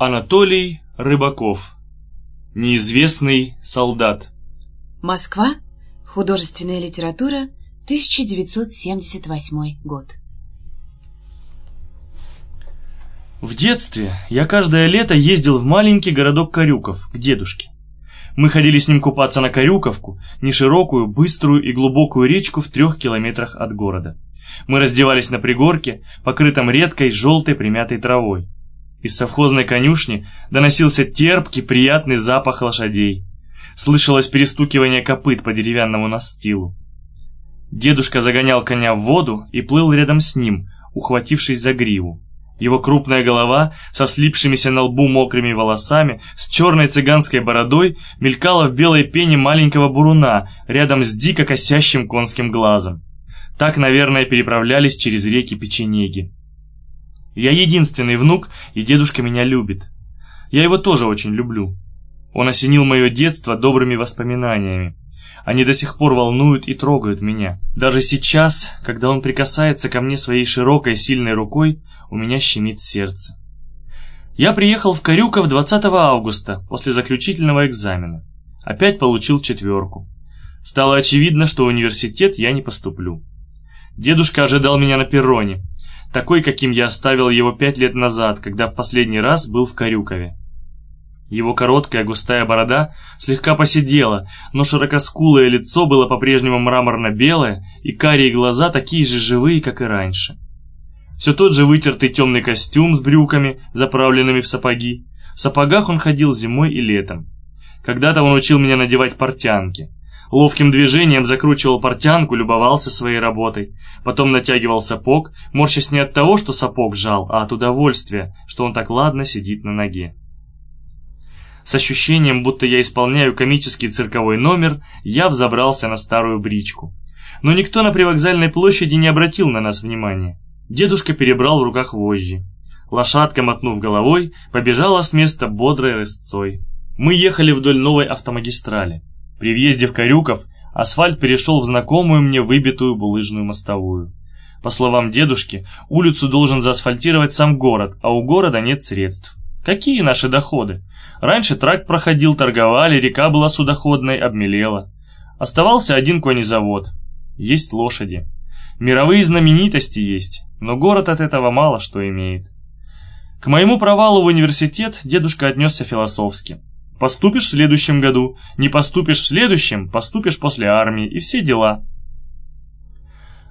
Анатолий Рыбаков. Неизвестный солдат. Москва. Художественная литература. 1978 год. В детстве я каждое лето ездил в маленький городок Карюков к дедушке. Мы ходили с ним купаться на Карюковку, неширокую, быструю и глубокую речку в трех километрах от города. Мы раздевались на пригорке, покрытом редкой желтой примятой травой. Из совхозной конюшни доносился терпкий, приятный запах лошадей. Слышалось перестукивание копыт по деревянному настилу. Дедушка загонял коня в воду и плыл рядом с ним, ухватившись за гриву. Его крупная голова со слипшимися на лбу мокрыми волосами, с черной цыганской бородой, мелькала в белой пене маленького буруна рядом с дико косящим конским глазом. Так, наверное, переправлялись через реки печенеги. Я единственный внук, и дедушка меня любит. Я его тоже очень люблю. Он осенил мое детство добрыми воспоминаниями. Они до сих пор волнуют и трогают меня. Даже сейчас, когда он прикасается ко мне своей широкой, сильной рукой, у меня щемит сердце. Я приехал в Карюков 20 августа, после заключительного экзамена. Опять получил четверку. Стало очевидно, что в университет я не поступлю. Дедушка ожидал меня на перроне такой, каким я оставил его пять лет назад, когда в последний раз был в Карюкове. Его короткая густая борода слегка посидела, но широкоскулое лицо было по-прежнему мраморно-белое, и карие глаза такие же живые, как и раньше. Все тот же вытертый темный костюм с брюками, заправленными в сапоги. В сапогах он ходил зимой и летом. Когда-то он учил меня надевать портянки. Ловким движением закручивал портянку, любовался своей работой. Потом натягивал сапог, морщась не от того, что сапог жал, а от удовольствия, что он так ладно сидит на ноге. С ощущением, будто я исполняю комический цирковой номер, я взобрался на старую бричку. Но никто на привокзальной площади не обратил на нас внимания. Дедушка перебрал в руках вожжи. Лошадка, мотнув головой, побежала с места бодрой рысцой. Мы ехали вдоль новой автомагистрали. При въезде в Карюков асфальт перешел в знакомую мне выбитую булыжную мостовую. По словам дедушки, улицу должен заасфальтировать сам город, а у города нет средств. Какие наши доходы? Раньше тракт проходил, торговали, река была судоходной, обмелела. Оставался один конезавод. Есть лошади. Мировые знаменитости есть, но город от этого мало что имеет. К моему провалу в университет дедушка отнесся философски. Поступишь в следующем году, не поступишь в следующем, поступишь после армии и все дела.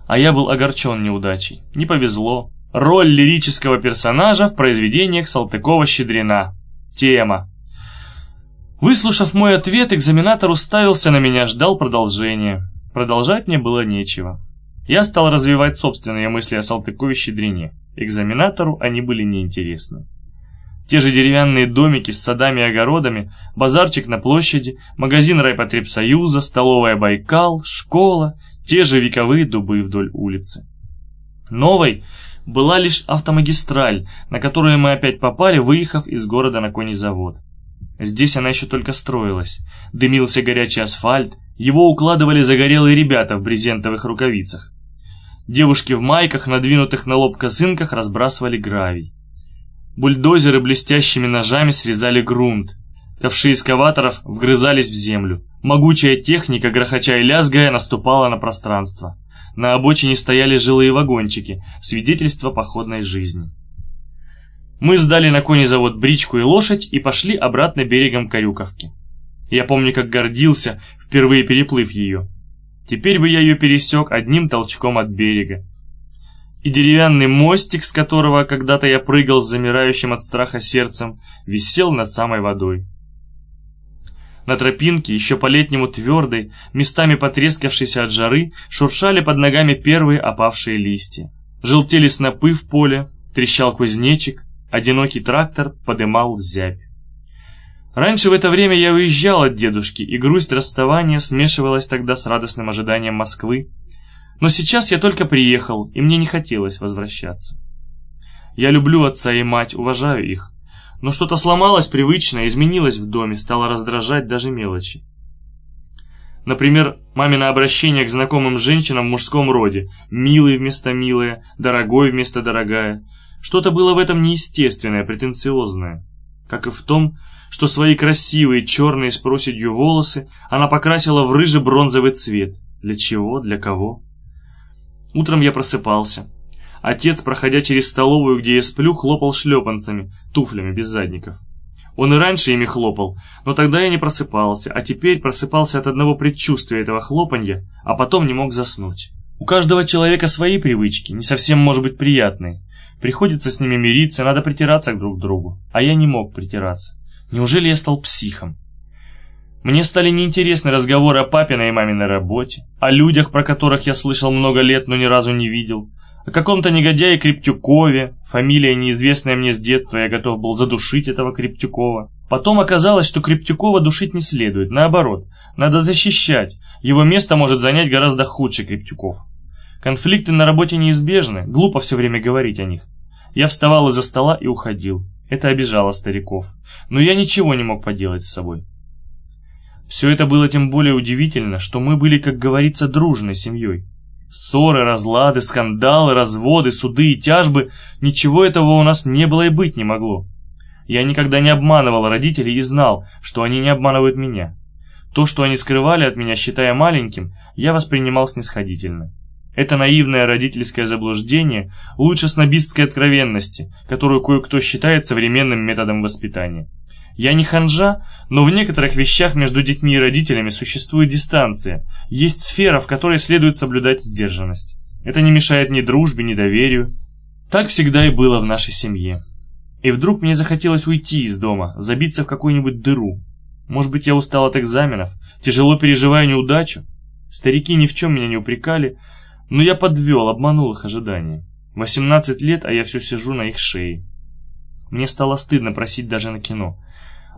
А я был огорчен неудачей. Не повезло. Роль лирического персонажа в произведениях Салтыкова-Щедрина. Тема. Выслушав мой ответ, экзаменатор уставился на меня, ждал продолжения. Продолжать мне было нечего. Я стал развивать собственные мысли о Салтыкове-Щедрине. Экзаменатору они были неинтересны. Те же деревянные домики с садами и огородами, базарчик на площади, магазин райпотребсоюза, столовая «Байкал», школа, те же вековые дубы вдоль улицы. Новой была лишь автомагистраль, на которую мы опять попали, выехав из города на конезавод. Здесь она еще только строилась. Дымился горячий асфальт, его укладывали загорелые ребята в брезентовых рукавицах. Девушки в майках, надвинутых на лоб косынках, разбрасывали гравий. Бульдозеры блестящими ножами срезали грунт. Ковши эскаваторов вгрызались в землю. Могучая техника, грохоча и лязгая, наступала на пространство. На обочине стояли жилые вагончики, свидетельство походной жизни. Мы сдали на конезавод бричку и лошадь и пошли обратно берегом Карюковки. Я помню, как гордился, впервые переплыв ее. Теперь бы я ее пересек одним толчком от берега и деревянный мостик, с которого когда-то я прыгал с замирающим от страха сердцем, висел над самой водой. На тропинке, еще по-летнему твердой, местами потрескавшейся от жары, шуршали под ногами первые опавшие листья. Желтели снопы в поле, трещал кузнечик, одинокий трактор подымал зябь. Раньше в это время я уезжал от дедушки, и грусть расставания смешивалась тогда с радостным ожиданием Москвы, но сейчас я только приехал, и мне не хотелось возвращаться. Я люблю отца и мать, уважаю их. Но что-то сломалось привычно, изменилось в доме, стало раздражать даже мелочи. Например, мамино обращение к знакомым женщинам в мужском роде. «Милый» вместо «милая», «дорогой» вместо «дорогая». Что-то было в этом неестественное, претенциозное. как и в том, что свои красивые черные с проседью волосы она покрасила в рыже-бронзовый цвет. Для чего? Для кого? Утром я просыпался. Отец, проходя через столовую, где я сплю, хлопал шлепанцами, туфлями без задников. Он и раньше ими хлопал, но тогда я не просыпался, а теперь просыпался от одного предчувствия этого хлопанья, а потом не мог заснуть. У каждого человека свои привычки, не совсем, может быть, приятные. Приходится с ними мириться, надо притираться друг к другу. А я не мог притираться. Неужели я стал психом? Мне стали неинтересны разговоры о папиной и маминой работе, о людях, про которых я слышал много лет, но ни разу не видел, о каком-то негодяе Крептюкове, фамилия неизвестная мне с детства, я готов был задушить этого Крептюкова. Потом оказалось, что Крептюкова душить не следует, наоборот, надо защищать, его место может занять гораздо худший Крептюков. Конфликты на работе неизбежны, глупо все время говорить о них. Я вставал из-за стола и уходил. Это обижало стариков. Но я ничего не мог поделать с собой. Все это было тем более удивительно, что мы были, как говорится, дружной семьей. Ссоры, разлады, скандалы, разводы, суды и тяжбы – ничего этого у нас не было и быть не могло. Я никогда не обманывал родителей и знал, что они не обманывают меня. То, что они скрывали от меня, считая маленьким, я воспринимал снисходительно. Это наивное родительское заблуждение лучше снобистской откровенности, которую кое-кто считает современным методом воспитания. Я не ханжа, но в некоторых вещах между детьми и родителями существует дистанция, есть сфера, в которой следует соблюдать сдержанность. Это не мешает ни дружбе, ни доверию. Так всегда и было в нашей семье. И вдруг мне захотелось уйти из дома, забиться в какую-нибудь дыру. Может быть, я устал от экзаменов, тяжело переживаю неудачу? Старики ни в чем меня не упрекали, но я подвел, обманул их ожидания. 18 лет, а я все сижу на их шее. Мне стало стыдно просить даже на кино.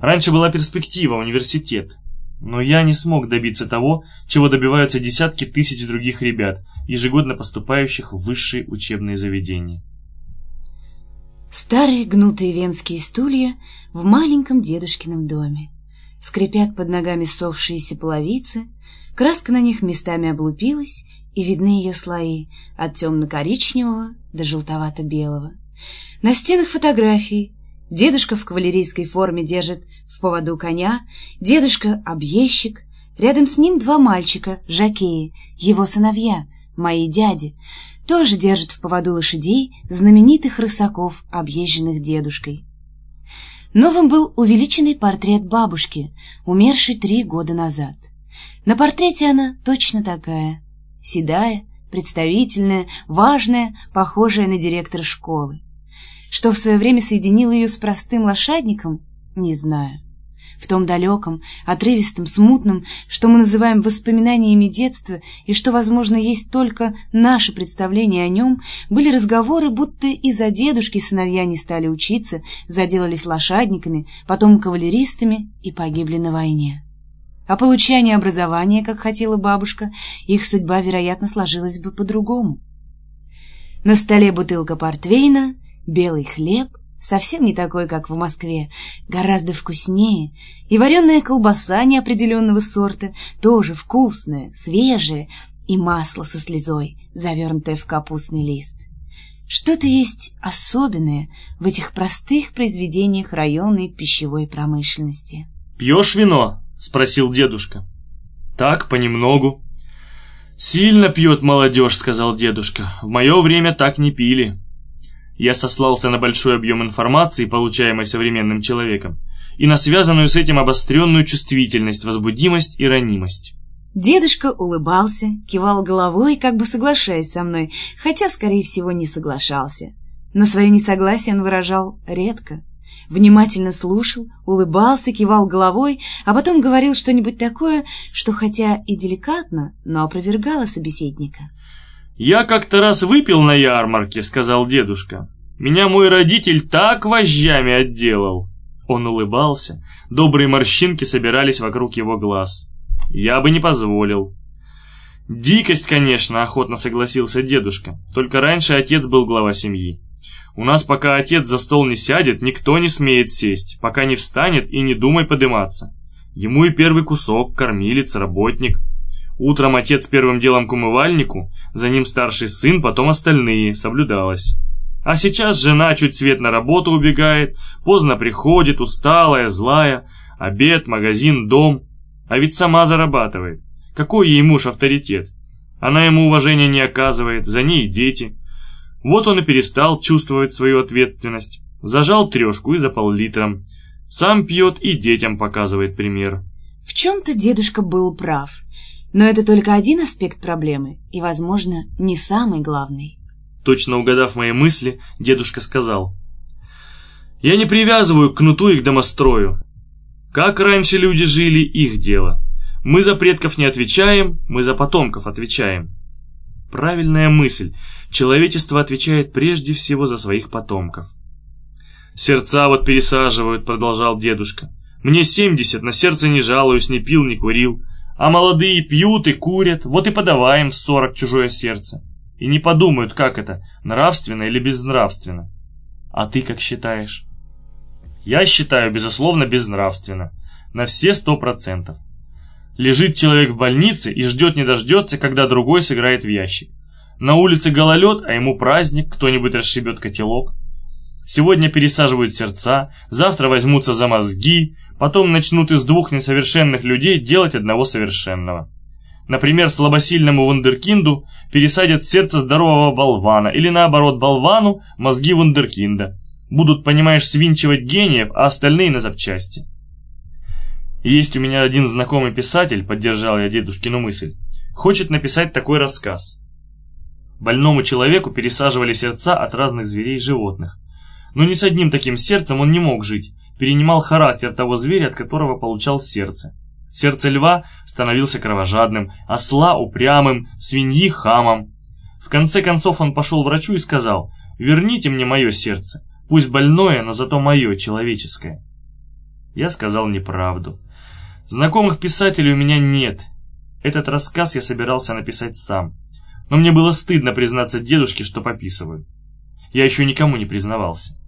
Раньше была перспектива, университет. Но я не смог добиться того, чего добиваются десятки тысяч других ребят, ежегодно поступающих в высшие учебные заведения. Старые гнутые венские стулья в маленьком дедушкином доме. Скрипят под ногами сохшиеся половицы, краска на них местами облупилась, и видны ее слои от темно-коричневого до желтовато-белого. На стенах фотографии. Дедушка в кавалерийской форме держит в поводу коня, дедушка — объездчик. Рядом с ним два мальчика, жакеи, его сыновья, мои дяди, тоже держат в поводу лошадей знаменитых рысаков, объезженных дедушкой. Новым был увеличенный портрет бабушки, умершей три года назад. На портрете она точно такая, седая, представительная, важная, похожая на директора школы. Что в свое время соединило ее с простым лошадником, не знаю. В том далеком, отрывистом, смутном, что мы называем воспоминаниями детства и что, возможно, есть только наше представление о нем, были разговоры, будто из-за дедушки сыновья не стали учиться, заделались лошадниками, потом кавалеристами и погибли на войне. О получении образования, как хотела бабушка, их судьба, вероятно, сложилась бы по-другому. На столе бутылка портвейна, белый хлеб, совсем не такой, как в Москве, гораздо вкуснее, и вареная колбаса неопределенного сорта, тоже вкусная, свежая, и масло со слезой, завернутое в капустный лист. Что-то есть особенное в этих простых произведениях районной пищевой промышленности. «Пьешь вино?» — спросил дедушка. «Так, понемногу». «Сильно пьет молодежь», — сказал дедушка. «В мое время так не пили». Я сослался на большой объем информации, получаемой современным человеком, и на связанную с этим обостренную чувствительность, возбудимость и ранимость. Дедушка улыбался, кивал головой, как бы соглашаясь со мной, хотя, скорее всего, не соглашался. Но свое несогласие он выражал редко внимательно слушал, улыбался, кивал головой, а потом говорил что-нибудь такое, что хотя и деликатно, но опровергало собеседника. «Я как-то раз выпил на ярмарке», — сказал дедушка. «Меня мой родитель так вожжами отделал». Он улыбался, добрые морщинки собирались вокруг его глаз. «Я бы не позволил». «Дикость, конечно», — охотно согласился дедушка. «Только раньше отец был глава семьи. У нас пока отец за стол не сядет, никто не смеет сесть, пока не встанет и не думай подыматься. Ему и первый кусок, кормилец, работник. Утром отец первым делом к умывальнику, за ним старший сын, потом остальные, соблюдалось. А сейчас жена чуть свет на работу убегает, поздно приходит, усталая, злая, обед, магазин, дом. А ведь сама зарабатывает. Какой ей муж авторитет? Она ему уважения не оказывает, за ней дети. Вот он и перестал чувствовать свою ответственность. Зажал трешку и за пол-литром. Сам пьет и детям показывает пример. В чем-то дедушка был прав. Но это только один аспект проблемы, и, возможно, не самый главный. Точно угадав мои мысли, дедушка сказал. «Я не привязываю к кнуту и к домострою. Как раньше люди жили, их дело. Мы за предков не отвечаем, мы за потомков отвечаем». Правильная мысль. Человечество отвечает прежде всего за своих потомков. «Сердца вот пересаживают», — продолжал дедушка. «Мне семьдесят, на сердце не жалуюсь, не пил, не курил. А молодые пьют и курят, вот и подаваем сорок чужое сердце. И не подумают, как это, нравственно или безнравственно. А ты как считаешь? Я считаю, безусловно, безнравственно. На все сто процентов. Лежит человек в больнице и ждет не дождется, когда другой сыграет в ящик. На улице гололед, а ему праздник, кто-нибудь расшибет котелок. Сегодня пересаживают сердца, завтра возьмутся за мозги, Потом начнут из двух несовершенных людей делать одного совершенного. Например, слабосильному вундеркинду пересадят сердце здорового болвана, или наоборот, болвану мозги вундеркинда. Будут, понимаешь, свинчивать гениев, а остальные на запчасти. Есть у меня один знакомый писатель, поддержал я дедушкину мысль, хочет написать такой рассказ. Больному человеку пересаживали сердца от разных зверей и животных. Но ни с одним таким сердцем он не мог жить, перенимал характер того зверя, от которого получал сердце. Сердце льва становился кровожадным, осла упрямым, свиньи хамом. В конце концов он пошел врачу и сказал, «Верните мне мое сердце, пусть больное, но зато мое, человеческое». Я сказал неправду. Знакомых писателей у меня нет. Этот рассказ я собирался написать сам. Но мне было стыдно признаться дедушке, что пописываю. Я еще никому не признавался.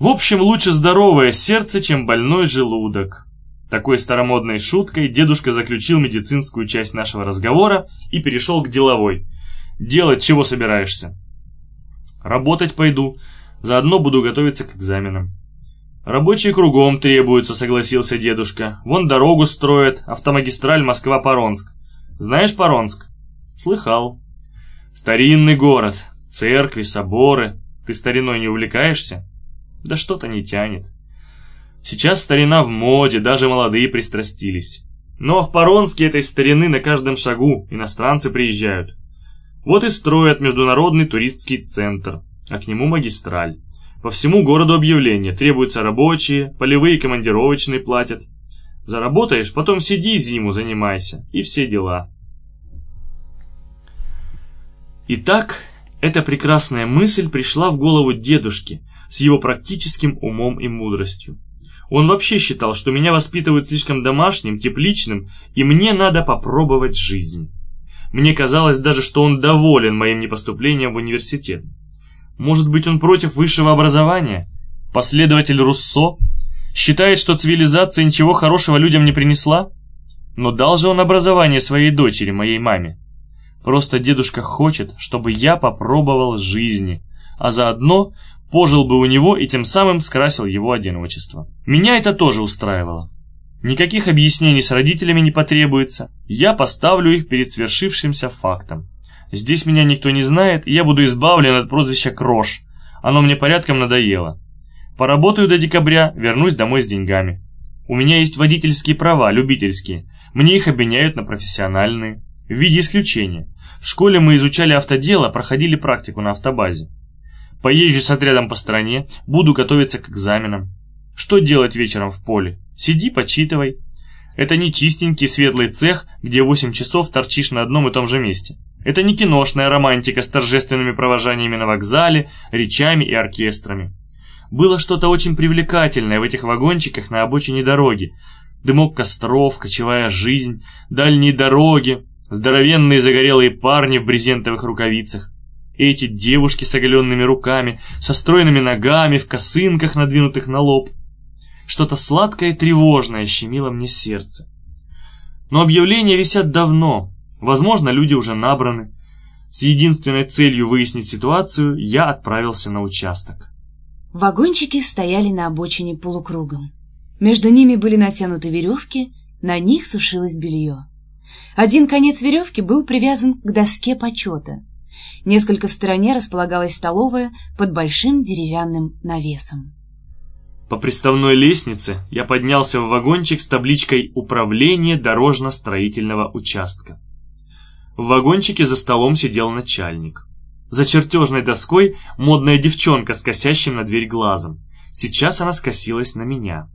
В общем, лучше здоровое сердце, чем больной желудок. Такой старомодной шуткой дедушка заключил медицинскую часть нашего разговора и перешел к деловой. Делать чего собираешься? Работать пойду, заодно буду готовиться к экзаменам. Рабочие кругом требуются, согласился дедушка. Вон дорогу строят, автомагистраль Москва-Паронск. Знаешь Паронск? Слыхал. Старинный город, церкви, соборы. Ты стариной не увлекаешься? Да что-то не тянет. Сейчас старина в моде, даже молодые пристрастились. Но в Паронске этой старины на каждом шагу иностранцы приезжают. Вот и строят международный туристский центр, а к нему магистраль. По всему городу объявления, требуются рабочие, полевые командировочные платят. Заработаешь, потом сиди зиму занимайся, и все дела. Итак, эта прекрасная мысль пришла в голову дедушке, с его практическим умом и мудростью. Он вообще считал, что меня воспитывают слишком домашним, тепличным, и мне надо попробовать жизнь. Мне казалось даже, что он доволен моим непоступлением в университет. Может быть, он против высшего образования? Последователь Руссо? Считает, что цивилизация ничего хорошего людям не принесла? Но дал же он образование своей дочери, моей маме. Просто дедушка хочет, чтобы я попробовал жизни, а заодно пожил бы у него и тем самым скрасил его одиночество. Меня это тоже устраивало. Никаких объяснений с родителями не потребуется, я поставлю их перед свершившимся фактом. Здесь меня никто не знает, я буду избавлен от прозвища Крош. Оно мне порядком надоело. Поработаю до декабря, вернусь домой с деньгами. У меня есть водительские права, любительские. Мне их обменяют на профессиональные. В виде исключения. В школе мы изучали автодело, проходили практику на автобазе. Поезжу с отрядом по стране, буду готовиться к экзаменам. Что делать вечером в поле? Сиди, почитывай. Это не чистенький светлый цех, где 8 часов торчишь на одном и том же месте. Это не киношная романтика с торжественными провожаниями на вокзале, речами и оркестрами. Было что-то очень привлекательное в этих вагончиках на обочине дороги. Дымок костров, кочевая жизнь, дальние дороги, здоровенные загорелые парни в брезентовых рукавицах эти девушки с оголенными руками, со стройными ногами, в косынках, надвинутых на лоб. Что-то сладкое и тревожное щемило мне сердце. Но объявления висят давно, возможно, люди уже набраны. С единственной целью выяснить ситуацию я отправился на участок. Вагончики стояли на обочине полукругом. Между ними были натянуты веревки, на них сушилось белье. Один конец веревки был привязан к доске почета. Несколько в стороне располагалась столовая под большим деревянным навесом. По приставной лестнице я поднялся в вагончик с табличкой «Управление дорожно-строительного участка». В вагончике за столом сидел начальник. За чертежной доской модная девчонка с косящим на дверь глазом. Сейчас она скосилась на меня.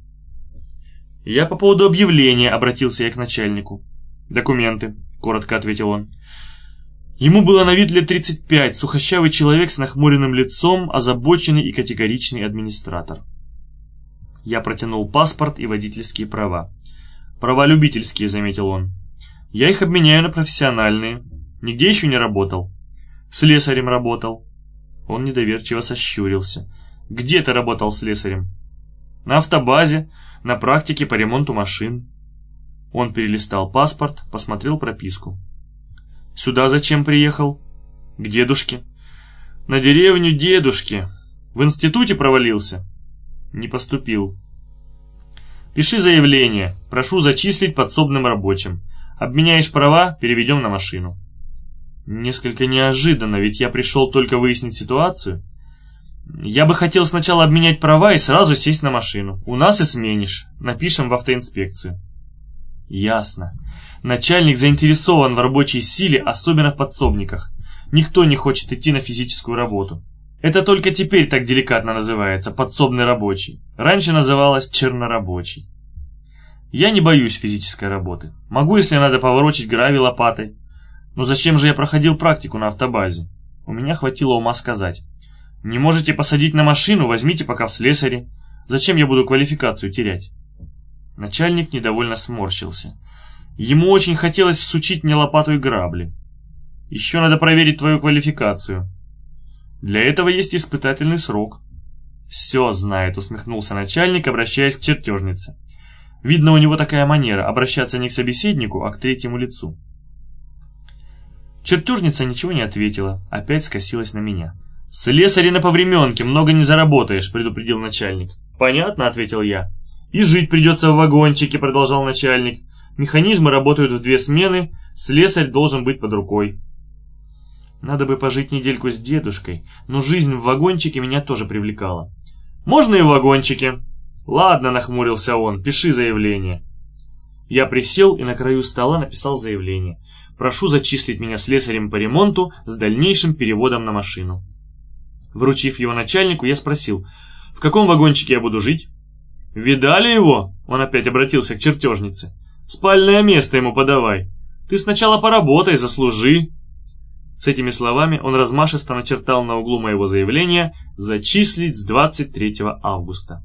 «Я по поводу объявления», — обратился я к начальнику. «Документы», — коротко ответил он. Ему было на вид лет 35, сухощавый человек с нахмуренным лицом, озабоченный и категоричный администратор. Я протянул паспорт и водительские права. «Права любительские», — заметил он. «Я их обменяю на профессиональные. Нигде еще не работал. Слесарем работал». Он недоверчиво сощурился. «Где ты работал слесарем?» «На автобазе, на практике по ремонту машин». Он перелистал паспорт, посмотрел прописку. «Сюда зачем приехал?» «К дедушке». «На деревню дедушки. В институте провалился?» Не поступил. Пиши заявление. Прошу зачислить подсобным рабочим. Обменяешь права, переведем на машину. Несколько неожиданно, ведь я пришел только выяснить ситуацию. Я бы хотел сначала обменять права и сразу сесть на машину. У нас и сменишь. Напишем в автоинспекцию. Ясно. Начальник заинтересован в рабочей силе, особенно в подсобниках. Никто не хочет идти на физическую работу. Это только теперь так деликатно называется, подсобный рабочий. Раньше называлось чернорабочий. Я не боюсь физической работы. Могу, если надо, поворочить гравий лопатой. Но зачем же я проходил практику на автобазе? У меня хватило ума сказать. Не можете посадить на машину, возьмите пока в слесаре. Зачем я буду квалификацию терять? Начальник недовольно сморщился. Ему очень хотелось всучить мне лопату и грабли. Еще надо проверить твою квалификацию. Для этого есть испытательный срок. Все знает, усмехнулся начальник, обращаясь к чертежнице. Видно, у него такая манера обращаться не к собеседнику, а к третьему лицу. Чертежница ничего не ответила, опять скосилась на меня. «Слесари на повременке, много не заработаешь», — предупредил начальник. «Понятно», — ответил я. «И жить придется в вагончике», — продолжал начальник. «Механизмы работают в две смены, слесарь должен быть под рукой». Надо бы пожить недельку с дедушкой, но жизнь в вагончике меня тоже привлекала. «Можно и в вагончике?» «Ладно», — нахмурился он, — «пиши заявление». Я присел и на краю стола написал заявление. Прошу зачислить меня слесарем по ремонту с дальнейшим переводом на машину. Вручив его начальнику, я спросил, в каком вагончике я буду жить? «Видали его?» — он опять обратился к чертежнице. «Спальное место ему подавай. Ты сначала поработай, заслужи». С этими словами он размашисто начертал на углу моего заявления «Зачислить с 23 августа».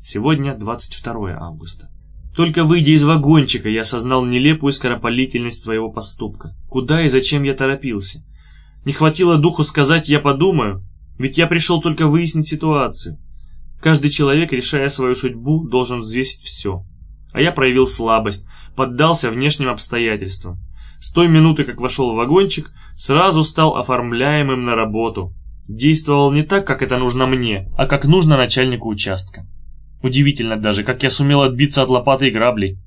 Сегодня 22 августа. Только выйдя из вагончика, я осознал нелепую скоропалительность своего поступка. Куда и зачем я торопился? Не хватило духу сказать «я подумаю», ведь я пришел только выяснить ситуацию. Каждый человек, решая свою судьбу, должен взвесить все. А я проявил слабость, поддался внешним обстоятельствам. С той минуты, как вошел в вагончик, сразу стал оформляемым на работу. Действовал не так, как это нужно мне, а как нужно начальнику участка. Удивительно даже, как я сумел отбиться от лопаты и граблей.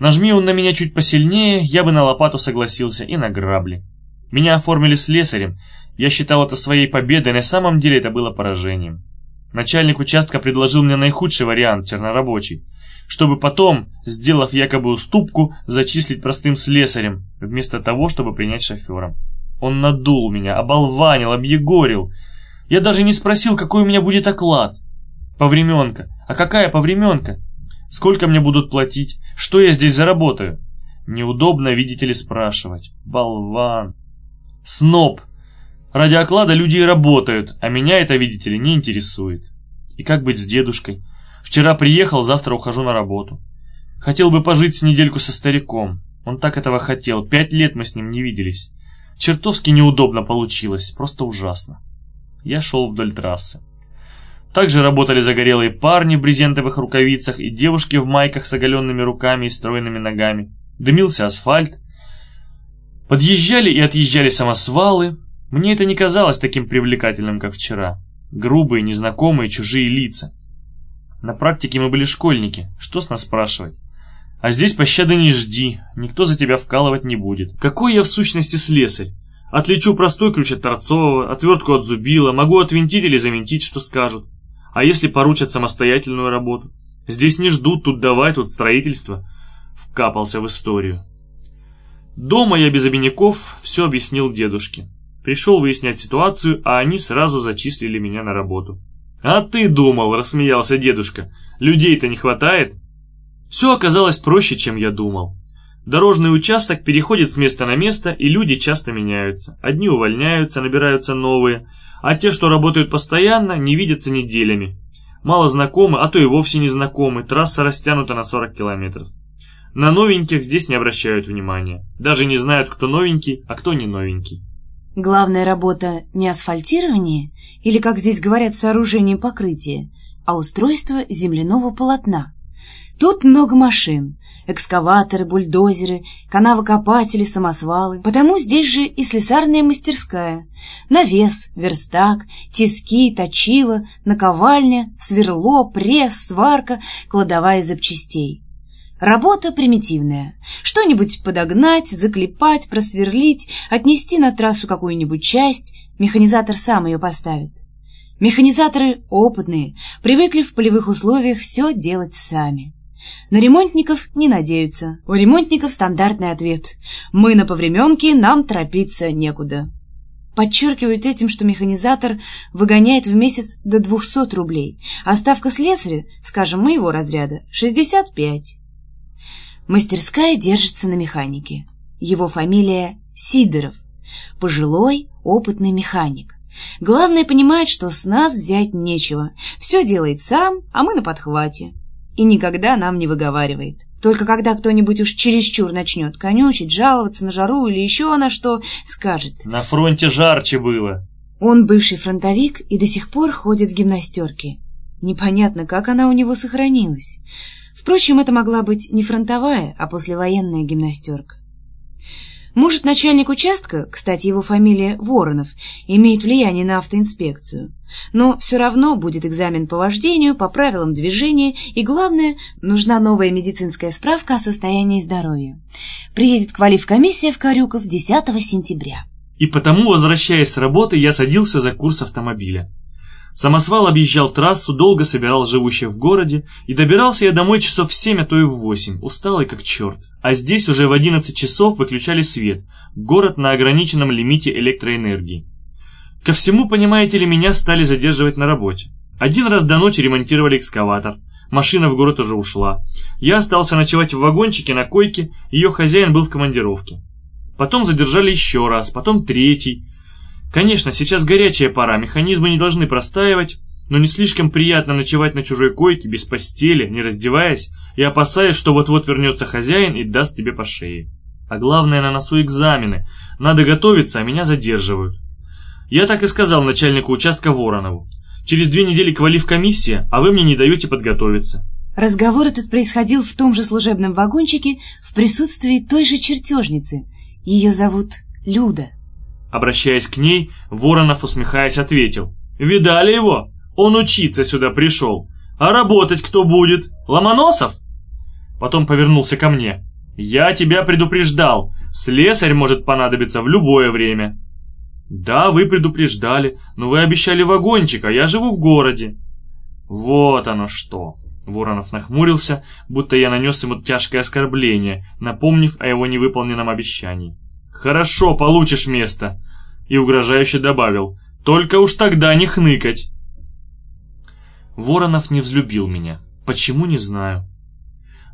Нажми он на меня чуть посильнее, я бы на лопату согласился и на грабли. Меня оформили слесарем. Я считал это своей победой, на самом деле это было поражением. Начальник участка предложил мне наихудший вариант, чернорабочий чтобы потом, сделав якобы уступку, зачислить простым слесарем, вместо того, чтобы принять шофером. Он надул меня, оболванил, объегорил. Я даже не спросил, какой у меня будет оклад. Повременка. А какая повременка? Сколько мне будут платить? Что я здесь заработаю? Неудобно, видите ли, спрашивать. Болван. Сноб. Ради оклада люди и работают, а меня это, видите ли, не интересует. И как быть с дедушкой? Вчера приехал, завтра ухожу на работу. Хотел бы пожить с недельку со стариком. Он так этого хотел. Пять лет мы с ним не виделись. Чертовски неудобно получилось. Просто ужасно. Я шел вдоль трассы. Также работали загорелые парни в брезентовых рукавицах и девушки в майках с оголенными руками и стройными ногами. Дымился асфальт. Подъезжали и отъезжали самосвалы. Мне это не казалось таким привлекательным, как вчера. Грубые, незнакомые, чужие лица. На практике мы были школьники, что с нас спрашивать? А здесь пощады не жди, никто за тебя вкалывать не будет. Какой я в сущности слесарь? Отличу простой ключ от торцового, отвертку от зубила, могу отвинтить или завинтить, что скажут. А если поручат самостоятельную работу? Здесь не ждут, тут давай, тут строительство. Вкапался в историю. Дома я без обиняков все объяснил дедушке. Пришел выяснять ситуацию, а они сразу зачислили меня на работу. «А ты думал», — рассмеялся дедушка, — «людей-то не хватает?» Все оказалось проще, чем я думал. Дорожный участок переходит с места на место, и люди часто меняются. Одни увольняются, набираются новые, а те, что работают постоянно, не видятся неделями. Мало знакомы, а то и вовсе не знакомы, трасса растянута на 40 километров. На новеньких здесь не обращают внимания. Даже не знают, кто новенький, а кто не новенький. Главная работа не асфальтирование, или, как здесь говорят, сооружение покрытия, а устройство земляного полотна. Тут много машин, экскаваторы, бульдозеры, канавокопатели, самосвалы. Потому здесь же и слесарная мастерская. Навес, верстак, тиски, точила, наковальня, сверло, пресс, сварка, кладовая запчастей. Работа примитивная. Что-нибудь подогнать, заклепать, просверлить, отнести на трассу какую-нибудь часть, механизатор сам ее поставит. Механизаторы опытные, привыкли в полевых условиях все делать сами. На ремонтников не надеются. У ремонтников стандартный ответ. Мы на повременке, нам торопиться некуда. Подчеркивают этим, что механизатор выгоняет в месяц до 200 рублей, а ставка слесаря, скажем, моего разряда, 65. Мастерская держится на механике. Его фамилия Сидоров. Пожилой, опытный механик. Главное понимает, что с нас взять нечего. Все делает сам, а мы на подхвате. И никогда нам не выговаривает. Только когда кто-нибудь уж чересчур начнет конючить, жаловаться на жару или еще на что, скажет. На фронте жарче было. Он бывший фронтовик и до сих пор ходит в гимнастерке. Непонятно, как она у него сохранилась. Впрочем, это могла быть не фронтовая, а послевоенная гимнастерка. Может, начальник участка, кстати, его фамилия Воронов, имеет влияние на автоинспекцию. Но все равно будет экзамен по вождению, по правилам движения, и, главное, нужна новая медицинская справка о состоянии здоровья. Приедет квалифкомиссия в Карюков 10 сентября. И потому, возвращаясь с работы, я садился за курс автомобиля. Самосвал объезжал трассу, долго собирал живущих в городе, и добирался я домой часов в семь, а то и в восемь, усталый как черт. А здесь уже в одиннадцать часов выключали свет, город на ограниченном лимите электроэнергии. Ко всему, понимаете ли, меня стали задерживать на работе. Один раз до ночи ремонтировали экскаватор, машина в город уже ушла. Я остался ночевать в вагончике на койке, ее хозяин был в командировке. Потом задержали еще раз, потом третий, Конечно, сейчас горячая пора, механизмы не должны простаивать, но не слишком приятно ночевать на чужой койке, без постели, не раздеваясь, и опасаясь, что вот-вот вернется хозяин и даст тебе по шее. А главное, на носу экзамены. Надо готовиться, а меня задерживают. Я так и сказал начальнику участка Воронову. Через две недели квалифкомиссия, а вы мне не даете подготовиться. Разговор этот происходил в том же служебном вагончике в присутствии той же чертежницы. Ее зовут Люда. Обращаясь к ней, Воронов, усмехаясь, ответил. «Видали его? Он учиться сюда пришел. А работать кто будет? Ломоносов?» Потом повернулся ко мне. «Я тебя предупреждал. Слесарь может понадобиться в любое время». «Да, вы предупреждали, но вы обещали вагончик, а я живу в городе». «Вот оно что!» Воронов нахмурился, будто я нанес ему тяжкое оскорбление, напомнив о его невыполненном обещании. «Хорошо, получишь место!» И угрожающе добавил. «Только уж тогда не хныкать!» Воронов не взлюбил меня. Почему, не знаю.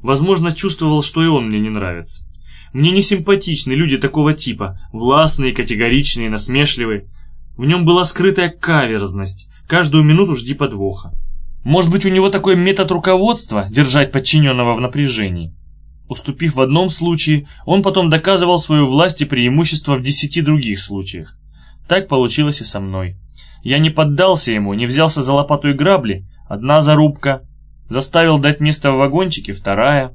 Возможно, чувствовал, что и он мне не нравится. Мне не симпатичны люди такого типа, властные, категоричные, насмешливые. В нем была скрытая каверзность, каждую минуту жди подвоха. Может быть, у него такой метод руководства, держать подчиненного в напряжении. Уступив в одном случае, он потом доказывал свою власть и преимущество в десяти других случаях. Так получилось и со мной. Я не поддался ему, не взялся за лопату и грабли, одна зарубка. Заставил дать место в вагончике, вторая.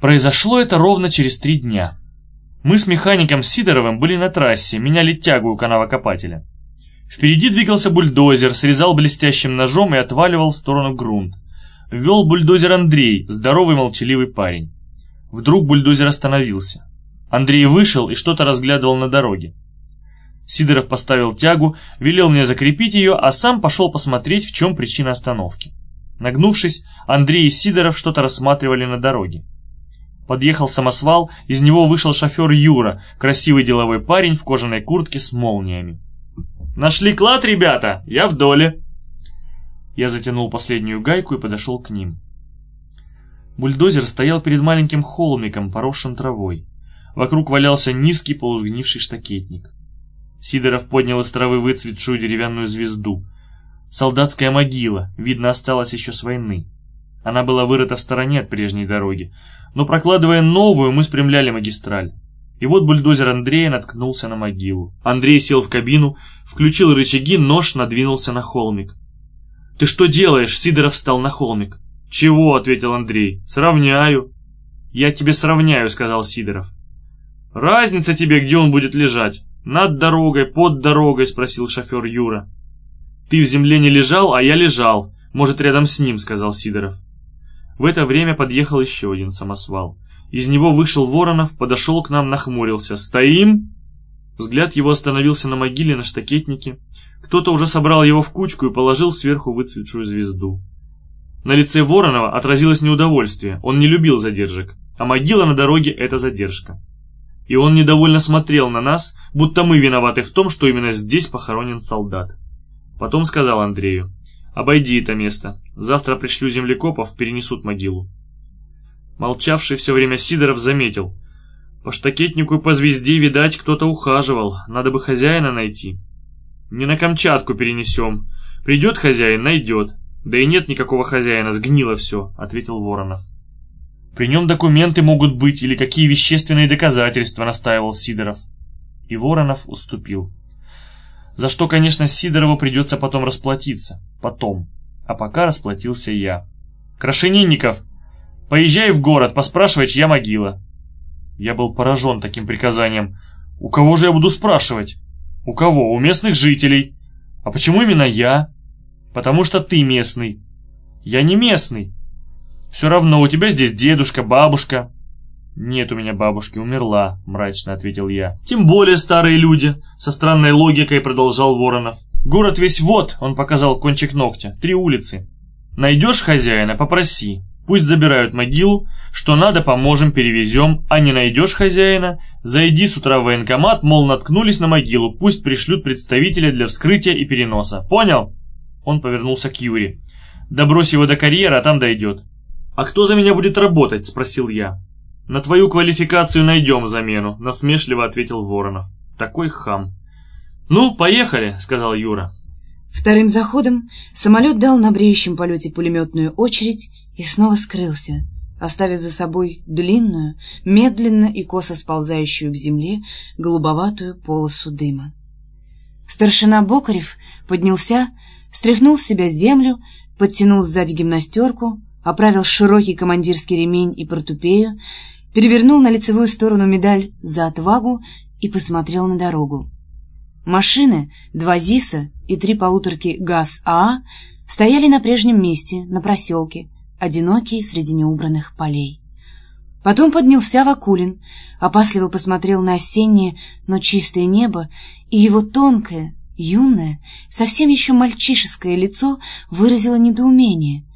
Произошло это ровно через три дня. Мы с механиком Сидоровым были на трассе, меняли тягу у канавокопателя. Впереди двигался бульдозер, срезал блестящим ножом и отваливал в сторону грунт. Вел бульдозер Андрей, здоровый молчаливый парень. Вдруг бульдозер остановился. Андрей вышел и что-то разглядывал на дороге. Сидоров поставил тягу, велел мне закрепить ее, а сам пошел посмотреть, в чем причина остановки. Нагнувшись, Андрей и Сидоров что-то рассматривали на дороге. Подъехал самосвал, из него вышел шофер Юра, красивый деловой парень в кожаной куртке с молниями. «Нашли клад, ребята? Я в доле!» Я затянул последнюю гайку и подошел к ним. Бульдозер стоял перед маленьким холмиком, поросшим травой. Вокруг валялся низкий полусгнивший штакетник. Сидоров поднял из травы выцветшую деревянную звезду. Солдатская могила, видно, осталась еще с войны. Она была вырыта в стороне от прежней дороги, но прокладывая новую, мы спрямляли магистраль. И вот бульдозер Андрея наткнулся на могилу. Андрей сел в кабину, включил рычаги, нож надвинулся на холмик. «Ты что делаешь?» Сидоров встал на холмик. «Чего?» — ответил Андрей. «Сравняю». «Я тебе сравняю», — сказал Сидоров. «Разница тебе, где он будет лежать?» «Над дорогой, под дорогой?» — спросил шофер Юра. «Ты в земле не лежал, а я лежал. Может, рядом с ним», — сказал Сидоров. В это время подъехал еще один самосвал. Из него вышел Воронов, подошел к нам, нахмурился. «Стоим?» Взгляд его остановился на могиле на штакетнике. Кто-то уже собрал его в кучку и положил сверху выцветшую звезду. На лице Воронова отразилось неудовольствие. Он не любил задержек. А могила на дороге — это задержка. И он недовольно смотрел на нас, будто мы виноваты в том, что именно здесь похоронен солдат. Потом сказал Андрею, «Обойди это место. Завтра пришлю землекопов, перенесут могилу». Молчавший все время Сидоров заметил, «По штакетнику и по звезде, видать, кто-то ухаживал, надо бы хозяина найти». «Не на Камчатку перенесем. Придет хозяин, найдет. Да и нет никакого хозяина, сгнило все», — ответил Воронов. При нем документы могут быть или какие вещественные доказательства, настаивал Сидоров. И Воронов уступил. За что, конечно, Сидорову придется потом расплатиться. Потом. А пока расплатился я. Крашенинников, поезжай в город, поспрашивай, чья могила. Я был поражен таким приказанием. У кого же я буду спрашивать? У кого? У местных жителей. А почему именно я? Потому что ты местный. Я не местный. Все равно у тебя здесь дедушка, бабушка». «Нет у меня бабушки, умерла», — мрачно ответил я. «Тем более старые люди», — со странной логикой продолжал Воронов. «Город весь вот», — он показал кончик ногтя, — «три улицы. Найдешь хозяина, попроси. Пусть забирают могилу, что надо, поможем, перевезем, а не найдешь хозяина, зайди с утра в военкомат, мол, наткнулись на могилу, пусть пришлют представителя для вскрытия и переноса. Понял?» Он повернулся к Юре. «Да брось его до карьера, а там дойдет». «А кто за меня будет работать?» – спросил я. «На твою квалификацию найдем замену», – насмешливо ответил Воронов. Такой хам. «Ну, поехали», – сказал Юра. Вторым заходом самолет дал на бреющем полете пулеметную очередь и снова скрылся, оставив за собой длинную, медленно и косо сползающую к земле голубоватую полосу дыма. Старшина Бокарев поднялся, стряхнул с себя землю, подтянул сзади гимнастерку, оправил широкий командирский ремень и портупею, перевернул на лицевую сторону медаль за отвагу и посмотрел на дорогу. Машины, два ЗИСа и три полуторки ГАЗ-АА стояли на прежнем месте, на проселке, одинокие среди неубранных полей. Потом поднялся Вакулин, опасливо посмотрел на осеннее, но чистое небо, и его тонкое, юное, совсем еще мальчишеское лицо выразило недоумение —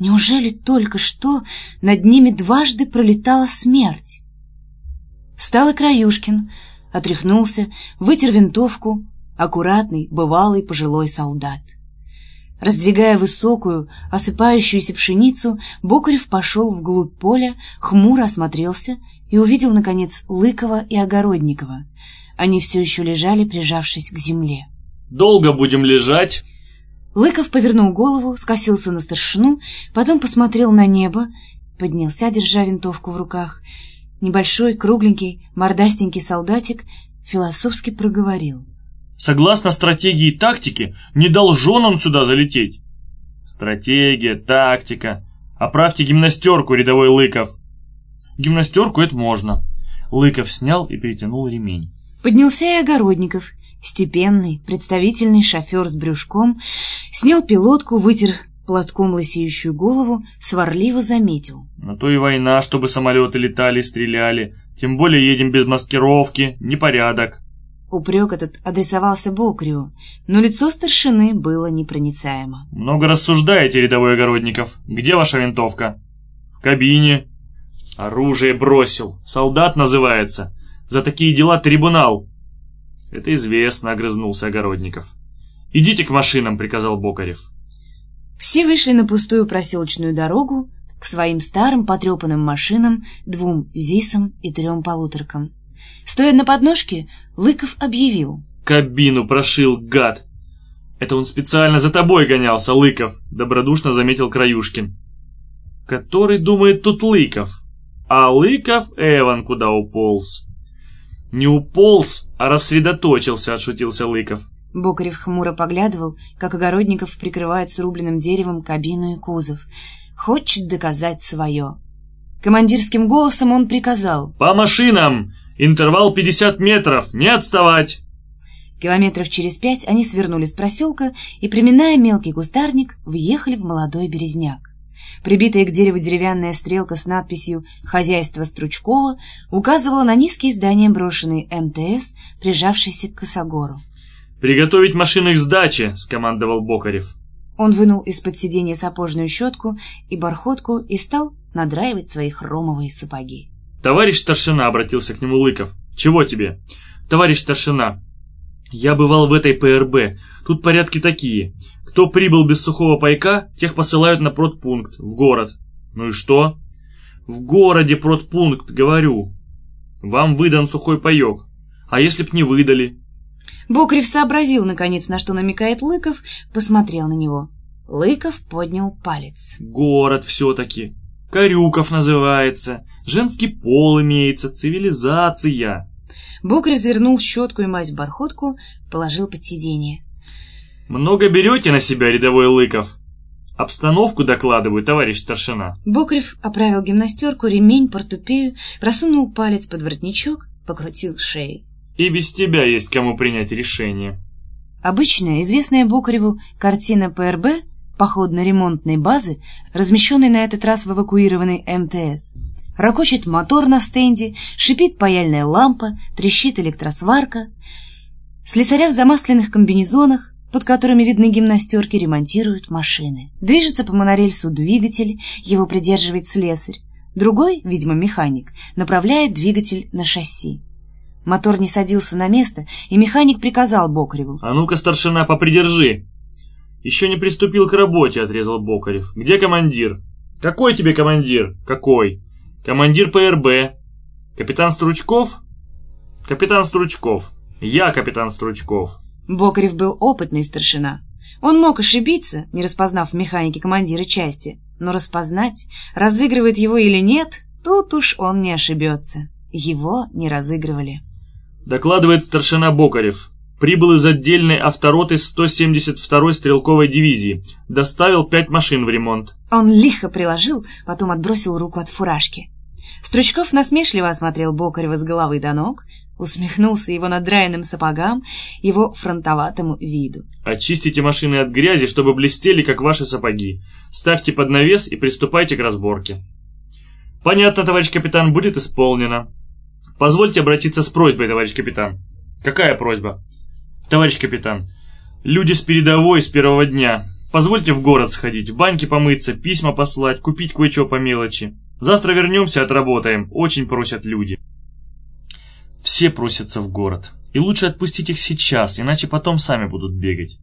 Неужели только что над ними дважды пролетала смерть? Встал и Краюшкин, отряхнулся, вытер винтовку, аккуратный, бывалый пожилой солдат. Раздвигая высокую, осыпающуюся пшеницу, Бокарев пошел вглубь поля, хмуро осмотрелся и увидел, наконец, Лыкова и Огородникова. Они все еще лежали, прижавшись к земле. «Долго будем лежать?» Лыков повернул голову, скосился на старшину, потом посмотрел на небо, поднялся, держа винтовку в руках. Небольшой, кругленький, мордастенький солдатик философски проговорил. «Согласно стратегии и тактике, не должен он сюда залететь». «Стратегия, тактика. Оправьте гимнастерку, рядовой Лыков». «Гимнастерку это можно». Лыков снял и перетянул ремень. Поднялся и Огородников, степенный, представительный шофер с брюшком, снял пилотку, вытер платком лысеющую голову, сварливо заметил. На то и война, чтобы самолеты летали, стреляли. Тем более едем без маскировки, непорядок. Упрек этот адресовался Бокрию, но лицо старшины было непроницаемо. Много рассуждаете, рядовой Огородников. Где ваша винтовка? В кабине. Оружие бросил. Солдат называется. За такие дела трибунал. Это известно, огрызнулся Огородников. Идите к машинам, приказал Бокарев. Все вышли на пустую проселочную дорогу к своим старым потрепанным машинам, двум ЗИСам и трем полуторкам. Стоя на подножке, Лыков объявил. «Кабину прошил, гад!» «Это он специально за тобой гонялся, Лыков», — добродушно заметил Краюшкин. «Который думает тут Лыков?» А Лыков Эван куда уполз. «Не уполз, а рассредоточился», — отшутился Лыков. Бокарев хмуро поглядывал, как Огородников прикрывает срубленным деревом кабину и кузов. Хочет доказать свое. Командирским голосом он приказал. «По машинам! Интервал 50 метров! Не отставать!» Километров через пять они свернули с проселка и, приминая мелкий кустарник, въехали в молодой березняк. Прибитая к дереву деревянная стрелка с надписью «Хозяйство Стручкова» указывала на низкие здания брошенной МТС, прижавшейся к косогору. «Приготовить машины к сдаче!» — скомандовал Бокарев. Он вынул из-под сиденья сапожную щетку и бархотку и стал надраивать свои хромовые сапоги. «Товарищ старшина!» — обратился к нему Лыков. «Чего тебе?» «Товарищ старшина, я бывал в этой ПРБ. Тут порядки такие. Кто прибыл без сухого пайка, тех посылают на продпункт, в город. Ну и что? В городе продпункт, говорю. Вам выдан сухой паек. А если б не выдали? Бокрев сообразил, наконец, на что намекает Лыков, посмотрел на него. Лыков поднял палец. Город все-таки. Корюков называется. Женский пол имеется. Цивилизация. Бокрев завернул щетку и мазь в бархотку, положил под сиденье. Много берете на себя, рядовой Лыков? Обстановку докладываю, товарищ старшина. Бокрев оправил гимнастерку, ремень, портупею, просунул палец под воротничок, покрутил шеей. И без тебя есть кому принять решение. Обычная, известная Бокареву картина ПРБ походно-ремонтной базы, размещенной на этот раз в эвакуированной МТС. Рокочет мотор на стенде, шипит паяльная лампа, трещит электросварка. Слесаря в замасленных комбинезонах, под которыми видны гимнастерки, ремонтируют машины. Движется по монорельсу двигатель, его придерживает слесарь. Другой, видимо, механик, направляет двигатель на шасси. Мотор не садился на место, и механик приказал Бокареву. «А ну-ка, старшина, попридержи!» «Еще не приступил к работе», — отрезал Бокарев. «Где командир?» «Какой тебе командир?» «Какой?» «Командир ПРБ». «Капитан Стручков?» «Капитан Стручков. Я капитан Стручков». Бокарев был опытный старшина. Он мог ошибиться, не распознав в механике командира части, но распознать, разыгрывает его или нет, тут уж он не ошибется. Его не разыгрывали. Докладывает старшина Бокарев. Прибыл из отдельной автороты 172-й стрелковой дивизии. Доставил пять машин в ремонт. Он лихо приложил, потом отбросил руку от фуражки. Стручков насмешливо осмотрел Бокарева с головы до ног, усмехнулся его надраенным сапогам, его фронтоватому виду. «Очистите машины от грязи, чтобы блестели, как ваши сапоги. Ставьте под навес и приступайте к разборке». «Понятно, товарищ капитан, будет исполнено. Позвольте обратиться с просьбой, товарищ капитан». «Какая просьба?» «Товарищ капитан, люди с передовой с первого дня. Позвольте в город сходить, в баньке помыться, письма послать, купить кое-что по мелочи. Завтра вернемся, отработаем. Очень просят люди». Все просятся в город. И лучше отпустить их сейчас, иначе потом сами будут бегать.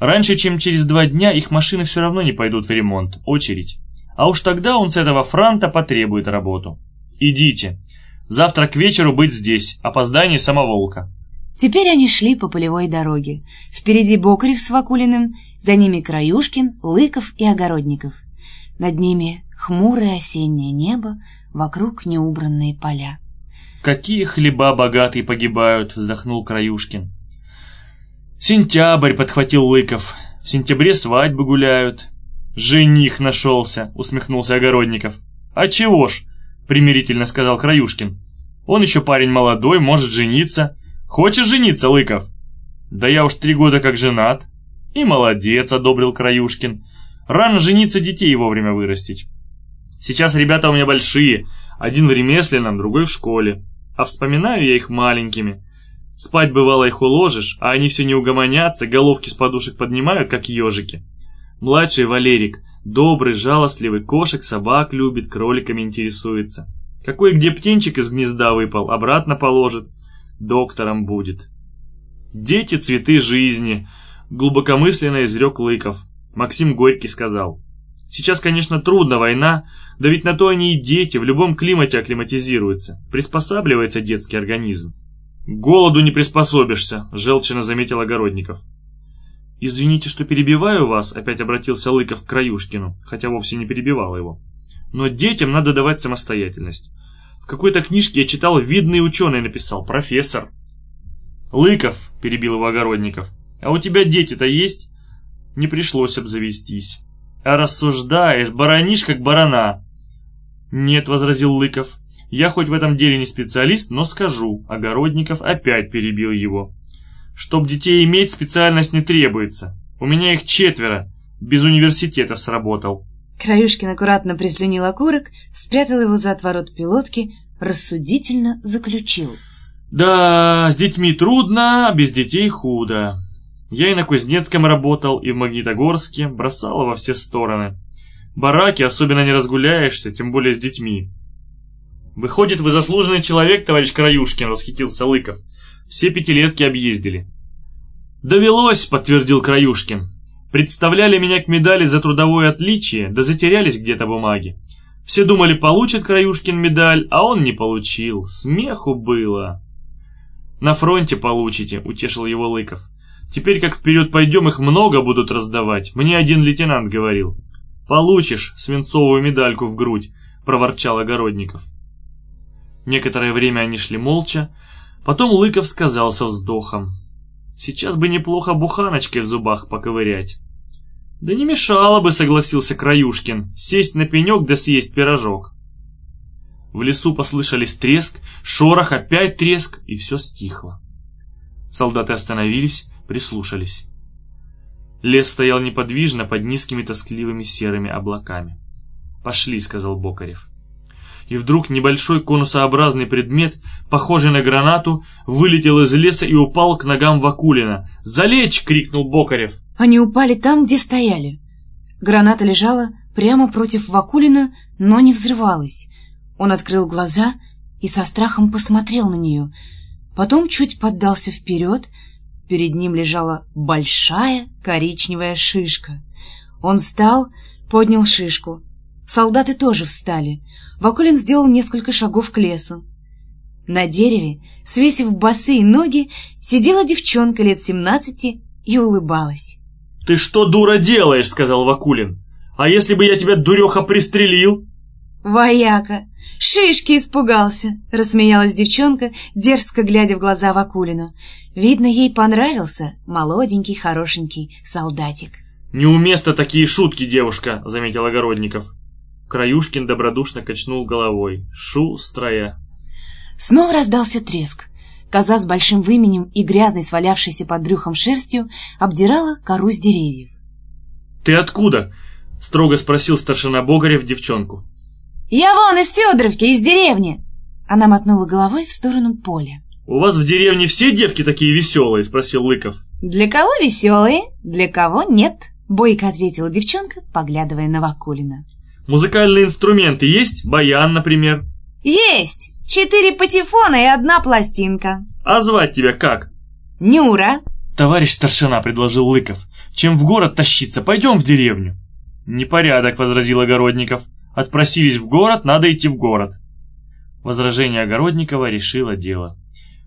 Раньше, чем через два дня, их машины все равно не пойдут в ремонт. Очередь. А уж тогда он с этого франта потребует работу. Идите. Завтра к вечеру быть здесь. Опоздание самоволка. Теперь они шли по полевой дороге. Впереди Бокарев с Вакулиным, за ними Краюшкин, Лыков и Огородников. Над ними хмурое осеннее небо, вокруг неубранные поля. «Какие хлеба богатые погибают!» — вздохнул Краюшкин. «Сентябрь!» — подхватил Лыков. «В сентябре свадьбы гуляют». «Жених нашелся!» — усмехнулся Огородников. «А чего ж?» — примирительно сказал Краюшкин. Он еще парень молодой, может жениться. Хочешь жениться, Лыков? Да я уж три года как женат. И молодец, одобрил Краюшкин. Рано жениться, детей вовремя вырастить. Сейчас ребята у меня большие, один в ремесленном, другой в школе. А вспоминаю я их маленькими. Спать бывало их уложишь, а они все не угомонятся, головки с подушек поднимают, как ежики. Младший Валерик, добрый, жалостливый, кошек, собак любит, кроликами интересуется. Какой где птенчик из гнезда выпал, обратно положит, доктором будет. Дети – цветы жизни, глубокомысленно изрек Лыков. Максим Горький сказал. Сейчас, конечно, трудно, война, да ведь на то они и дети, в любом климате акклиматизируются, приспосабливается детский организм. «Голоду не приспособишься», – желчно заметил Огородников. «Извините, что перебиваю вас», – опять обратился Лыков к Краюшкину, хотя вовсе не перебивал его. «Но детям надо давать самостоятельность. В какой-то книжке я читал, видный ученый написал, профессор». «Лыков», – перебил его Огородников, – «а у тебя дети-то есть?» Не пришлось обзавестись. «А рассуждаешь, баранишь как барана». «Нет», – возразил Лыков, – «я хоть в этом деле не специалист, но скажу». Огородников опять перебил его. Чтоб детей иметь, специальность не требуется. У меня их четверо. Без университетов сработал. Краюшкин аккуратно прислюнил окурок, спрятал его за отворот пилотки, рассудительно заключил. Да, с детьми трудно, а без детей худо. Я и на Кузнецком работал, и в Магнитогорске, бросал во все стороны. Бараки особенно не разгуляешься, тем более с детьми. «Выходит, вы заслуженный человек, товарищ Краюшкин», — восхитился Лыков. Все пятилетки объездили. «Довелось», — подтвердил Краюшкин. «Представляли меня к медали за трудовое отличие, да затерялись где-то бумаги. Все думали, получит Краюшкин медаль, а он не получил. Смеху было». «На фронте получите», — утешил его Лыков. «Теперь, как вперед пойдем, их много будут раздавать. Мне один лейтенант говорил». «Получишь свинцовую медальку в грудь», — проворчал Огородников. Некоторое время они шли молча, Потом Лыков сказал со вздохом. Сейчас бы неплохо буханочкой в зубах поковырять. Да не мешало бы, согласился Краюшкин, сесть на пенек да съесть пирожок. В лесу послышались треск, шорох, опять треск, и все стихло. Солдаты остановились, прислушались. Лес стоял неподвижно под низкими тоскливыми серыми облаками. «Пошли», — сказал Бокарев и вдруг небольшой конусообразный предмет, похожий на гранату, вылетел из леса и упал к ногам Вакулина. «Залечь!» — крикнул Бокарев. Они упали там, где стояли. Граната лежала прямо против Вакулина, но не взрывалась. Он открыл глаза и со страхом посмотрел на нее. Потом чуть поддался вперед. Перед ним лежала большая коричневая шишка. Он встал, поднял шишку. Солдаты тоже встали. Вакулин сделал несколько шагов к лесу. На дереве, свесив босые ноги, сидела девчонка лет семнадцати и улыбалась. «Ты что, дура, делаешь?» — сказал Вакулин. «А если бы я тебя, дуреха, пристрелил?» «Вояка! Шишки испугался!» — рассмеялась девчонка, дерзко глядя в глаза Вакулину. Видно, ей понравился молоденький, хорошенький солдатик. «Неуместно такие шутки, девушка!» — заметил Огородников. Краюшкин добродушно качнул головой. Шустрая. Снова раздался треск. Коза с большим выменем и грязной, свалявшейся под брюхом шерстью, обдирала кору с деревьев. «Ты откуда?» — строго спросил старшина Богарев девчонку. «Я вон из Федоровки, из деревни!» Она мотнула головой в сторону поля. «У вас в деревне все девки такие веселые?» — спросил Лыков. «Для кого веселые, для кого нет», — бойко ответила девчонка, поглядывая на Вакулина. Музыкальные инструменты есть? Баян, например?» «Есть! Четыре патефона и одна пластинка». «А звать тебя как?» «Нюра». «Товарищ старшина», — предложил Лыков. «Чем в город тащиться? Пойдем в деревню». «Непорядок», — возразил Огородников. «Отпросились в город, надо идти в город». Возражение Огородникова решило дело.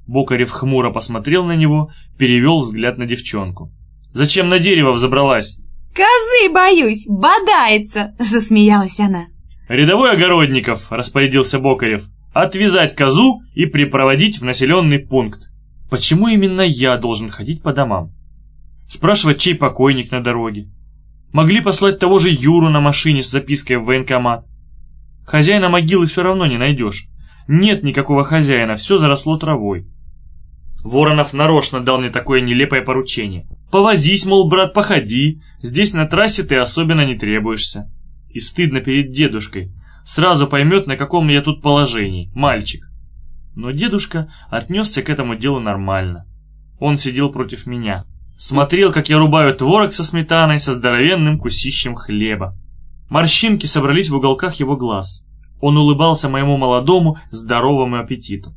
Бокарев хмуро посмотрел на него, перевел взгляд на девчонку. «Зачем на дерево взобралась?» «Козы боюсь, бодается!» — засмеялась она. «Рядовой Огородников», — распорядился Бокарев, «отвязать козу и припроводить в населенный пункт. Почему именно я должен ходить по домам? Спрашивать, чей покойник на дороге? Могли послать того же Юру на машине с запиской в военкомат. Хозяина могилы все равно не найдешь. Нет никакого хозяина, все заросло травой. Воронов нарочно дал мне такое нелепое поручение. Повозись, мол, брат, походи, здесь на трассе ты особенно не требуешься. И стыдно перед дедушкой. Сразу поймет, на каком я тут положении, мальчик. Но дедушка отнесся к этому делу нормально. Он сидел против меня. Смотрел, как я рубаю творог со сметаной со здоровенным кусищем хлеба. Морщинки собрались в уголках его глаз. Он улыбался моему молодому, здоровому аппетиту.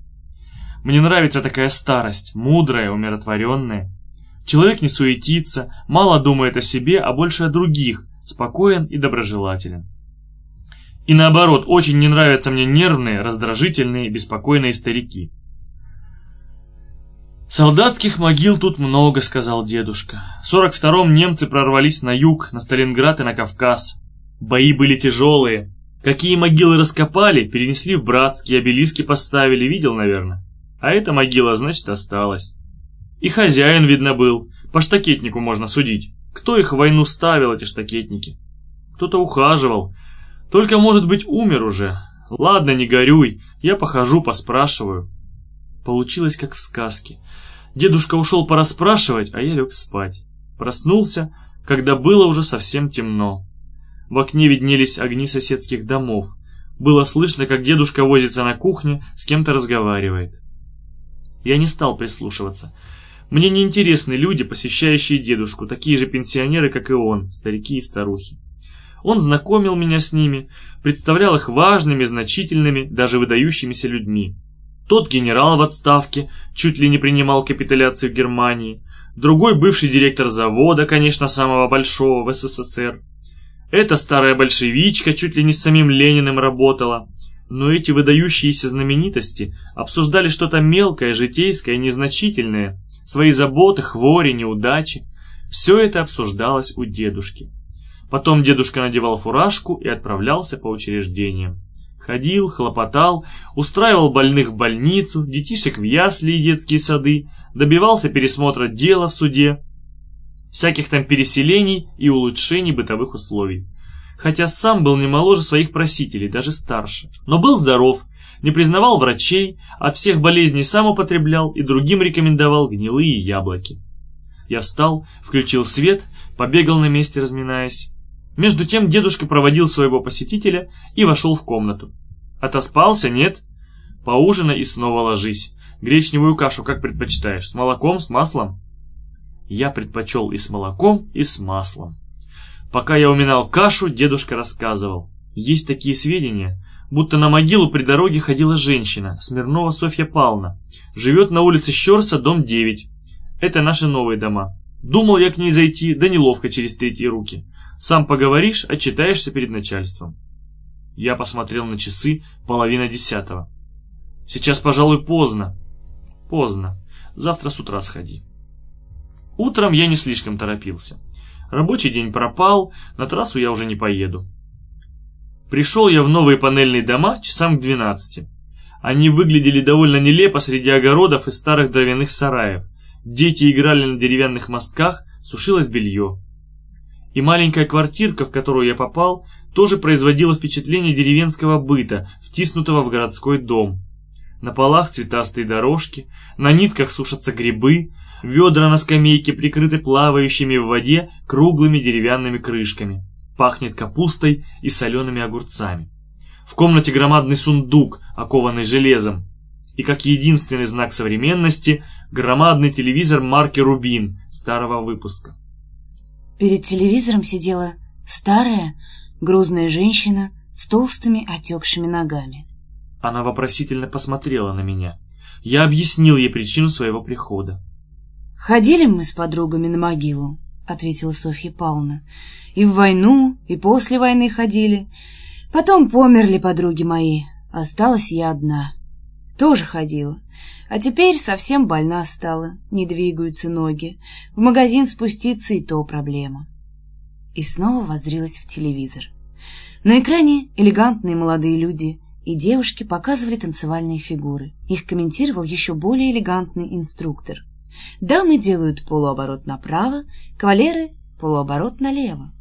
Мне нравится такая старость, мудрая, умиротворенная. Человек не суетится, мало думает о себе, а больше о других, спокоен и доброжелателен. И наоборот, очень не нравятся мне нервные, раздражительные, беспокойные старики. «Солдатских могил тут много», — сказал дедушка. В 42-м немцы прорвались на юг, на Сталинград и на Кавказ. Бои были тяжелые. Какие могилы раскопали, перенесли в братские, обелиски поставили, видел, наверное. А эта могила, значит, осталась. И хозяин, видно, был. По штакетнику можно судить. Кто их в войну ставил, эти штакетники? Кто-то ухаживал. Только, может быть, умер уже. Ладно, не горюй, я похожу, поспрашиваю. Получилось, как в сказке. Дедушка ушел порасспрашивать, а я лег спать. Проснулся, когда было уже совсем темно. В окне виднелись огни соседских домов. Было слышно, как дедушка возится на кухне, с кем-то разговаривает. Я не стал прислушиваться. Мне не интересны люди, посещающие дедушку, такие же пенсионеры, как и он, старики и старухи. Он знакомил меня с ними, представлял их важными, значительными, даже выдающимися людьми. Тот генерал в отставке, чуть ли не принимал капитуляцию Германии, другой бывший директор завода, конечно, самого большого в СССР. Эта старая большевичка чуть ли не с самим Лениным работала, но эти выдающиеся знаменитости обсуждали что-то мелкое, житейское, незначительное, свои заботы, хвори, неудачи. Все это обсуждалось у дедушки. Потом дедушка надевал фуражку и отправлялся по учреждениям. Ходил, хлопотал, устраивал больных в больницу, детишек в ясли и детские сады, добивался пересмотра дела в суде, всяких там переселений и улучшений бытовых условий хотя сам был не моложе своих просителей, даже старше. Но был здоров, не признавал врачей, от всех болезней сам употреблял и другим рекомендовал гнилые яблоки. Я встал, включил свет, побегал на месте, разминаясь. Между тем дедушка проводил своего посетителя и вошел в комнату. Отоспался, нет? Поужинай и снова ложись. Гречневую кашу как предпочитаешь, с молоком, с маслом? Я предпочел и с молоком, и с маслом. Пока я уминал кашу, дедушка рассказывал. Есть такие сведения, будто на могилу при дороге ходила женщина, Смирнова Софья Павловна. Живет на улице Щерса, дом 9. Это наши новые дома. Думал я к ней зайти, да неловко через третьи руки. Сам поговоришь, отчитаешься перед начальством. Я посмотрел на часы, половина десятого. Сейчас, пожалуй, поздно. Поздно. Завтра с утра сходи. Утром я не слишком торопился. Рабочий день пропал, на трассу я уже не поеду. Пришел я в новые панельные дома часам к 12. Они выглядели довольно нелепо среди огородов и старых дровяных сараев. Дети играли на деревянных мостках, сушилось белье. И маленькая квартирка, в которую я попал, тоже производила впечатление деревенского быта, втиснутого в городской дом. На полах цветастые дорожки, на нитках сушатся грибы, Ведра на скамейке прикрыты плавающими в воде круглыми деревянными крышками. Пахнет капустой и солеными огурцами. В комнате громадный сундук, окованный железом. И как единственный знак современности, громадный телевизор марки «Рубин» старого выпуска. Перед телевизором сидела старая, грузная женщина с толстыми отекшими ногами. Она вопросительно посмотрела на меня. Я объяснил ей причину своего прихода. «Ходили мы с подругами на могилу», — ответила Софья Павловна. «И в войну, и после войны ходили. Потом померли подруги мои, осталась я одна. Тоже ходила. А теперь совсем больна стала, не двигаются ноги. В магазин спуститься и то проблема». И снова воззрилась в телевизор. На экране элегантные молодые люди и девушки показывали танцевальные фигуры. Их комментировал еще более элегантный инструктор — Дамы делают полуоборот направо, кавалеры — полуоборот налево.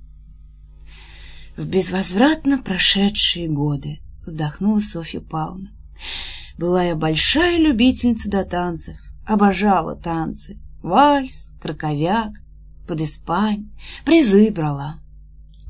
В безвозвратно прошедшие годы вздохнула Софья Павловна. Была я большая любительница до танцев, обожала танцы. Вальс, краковяк, под Испань, призы брала.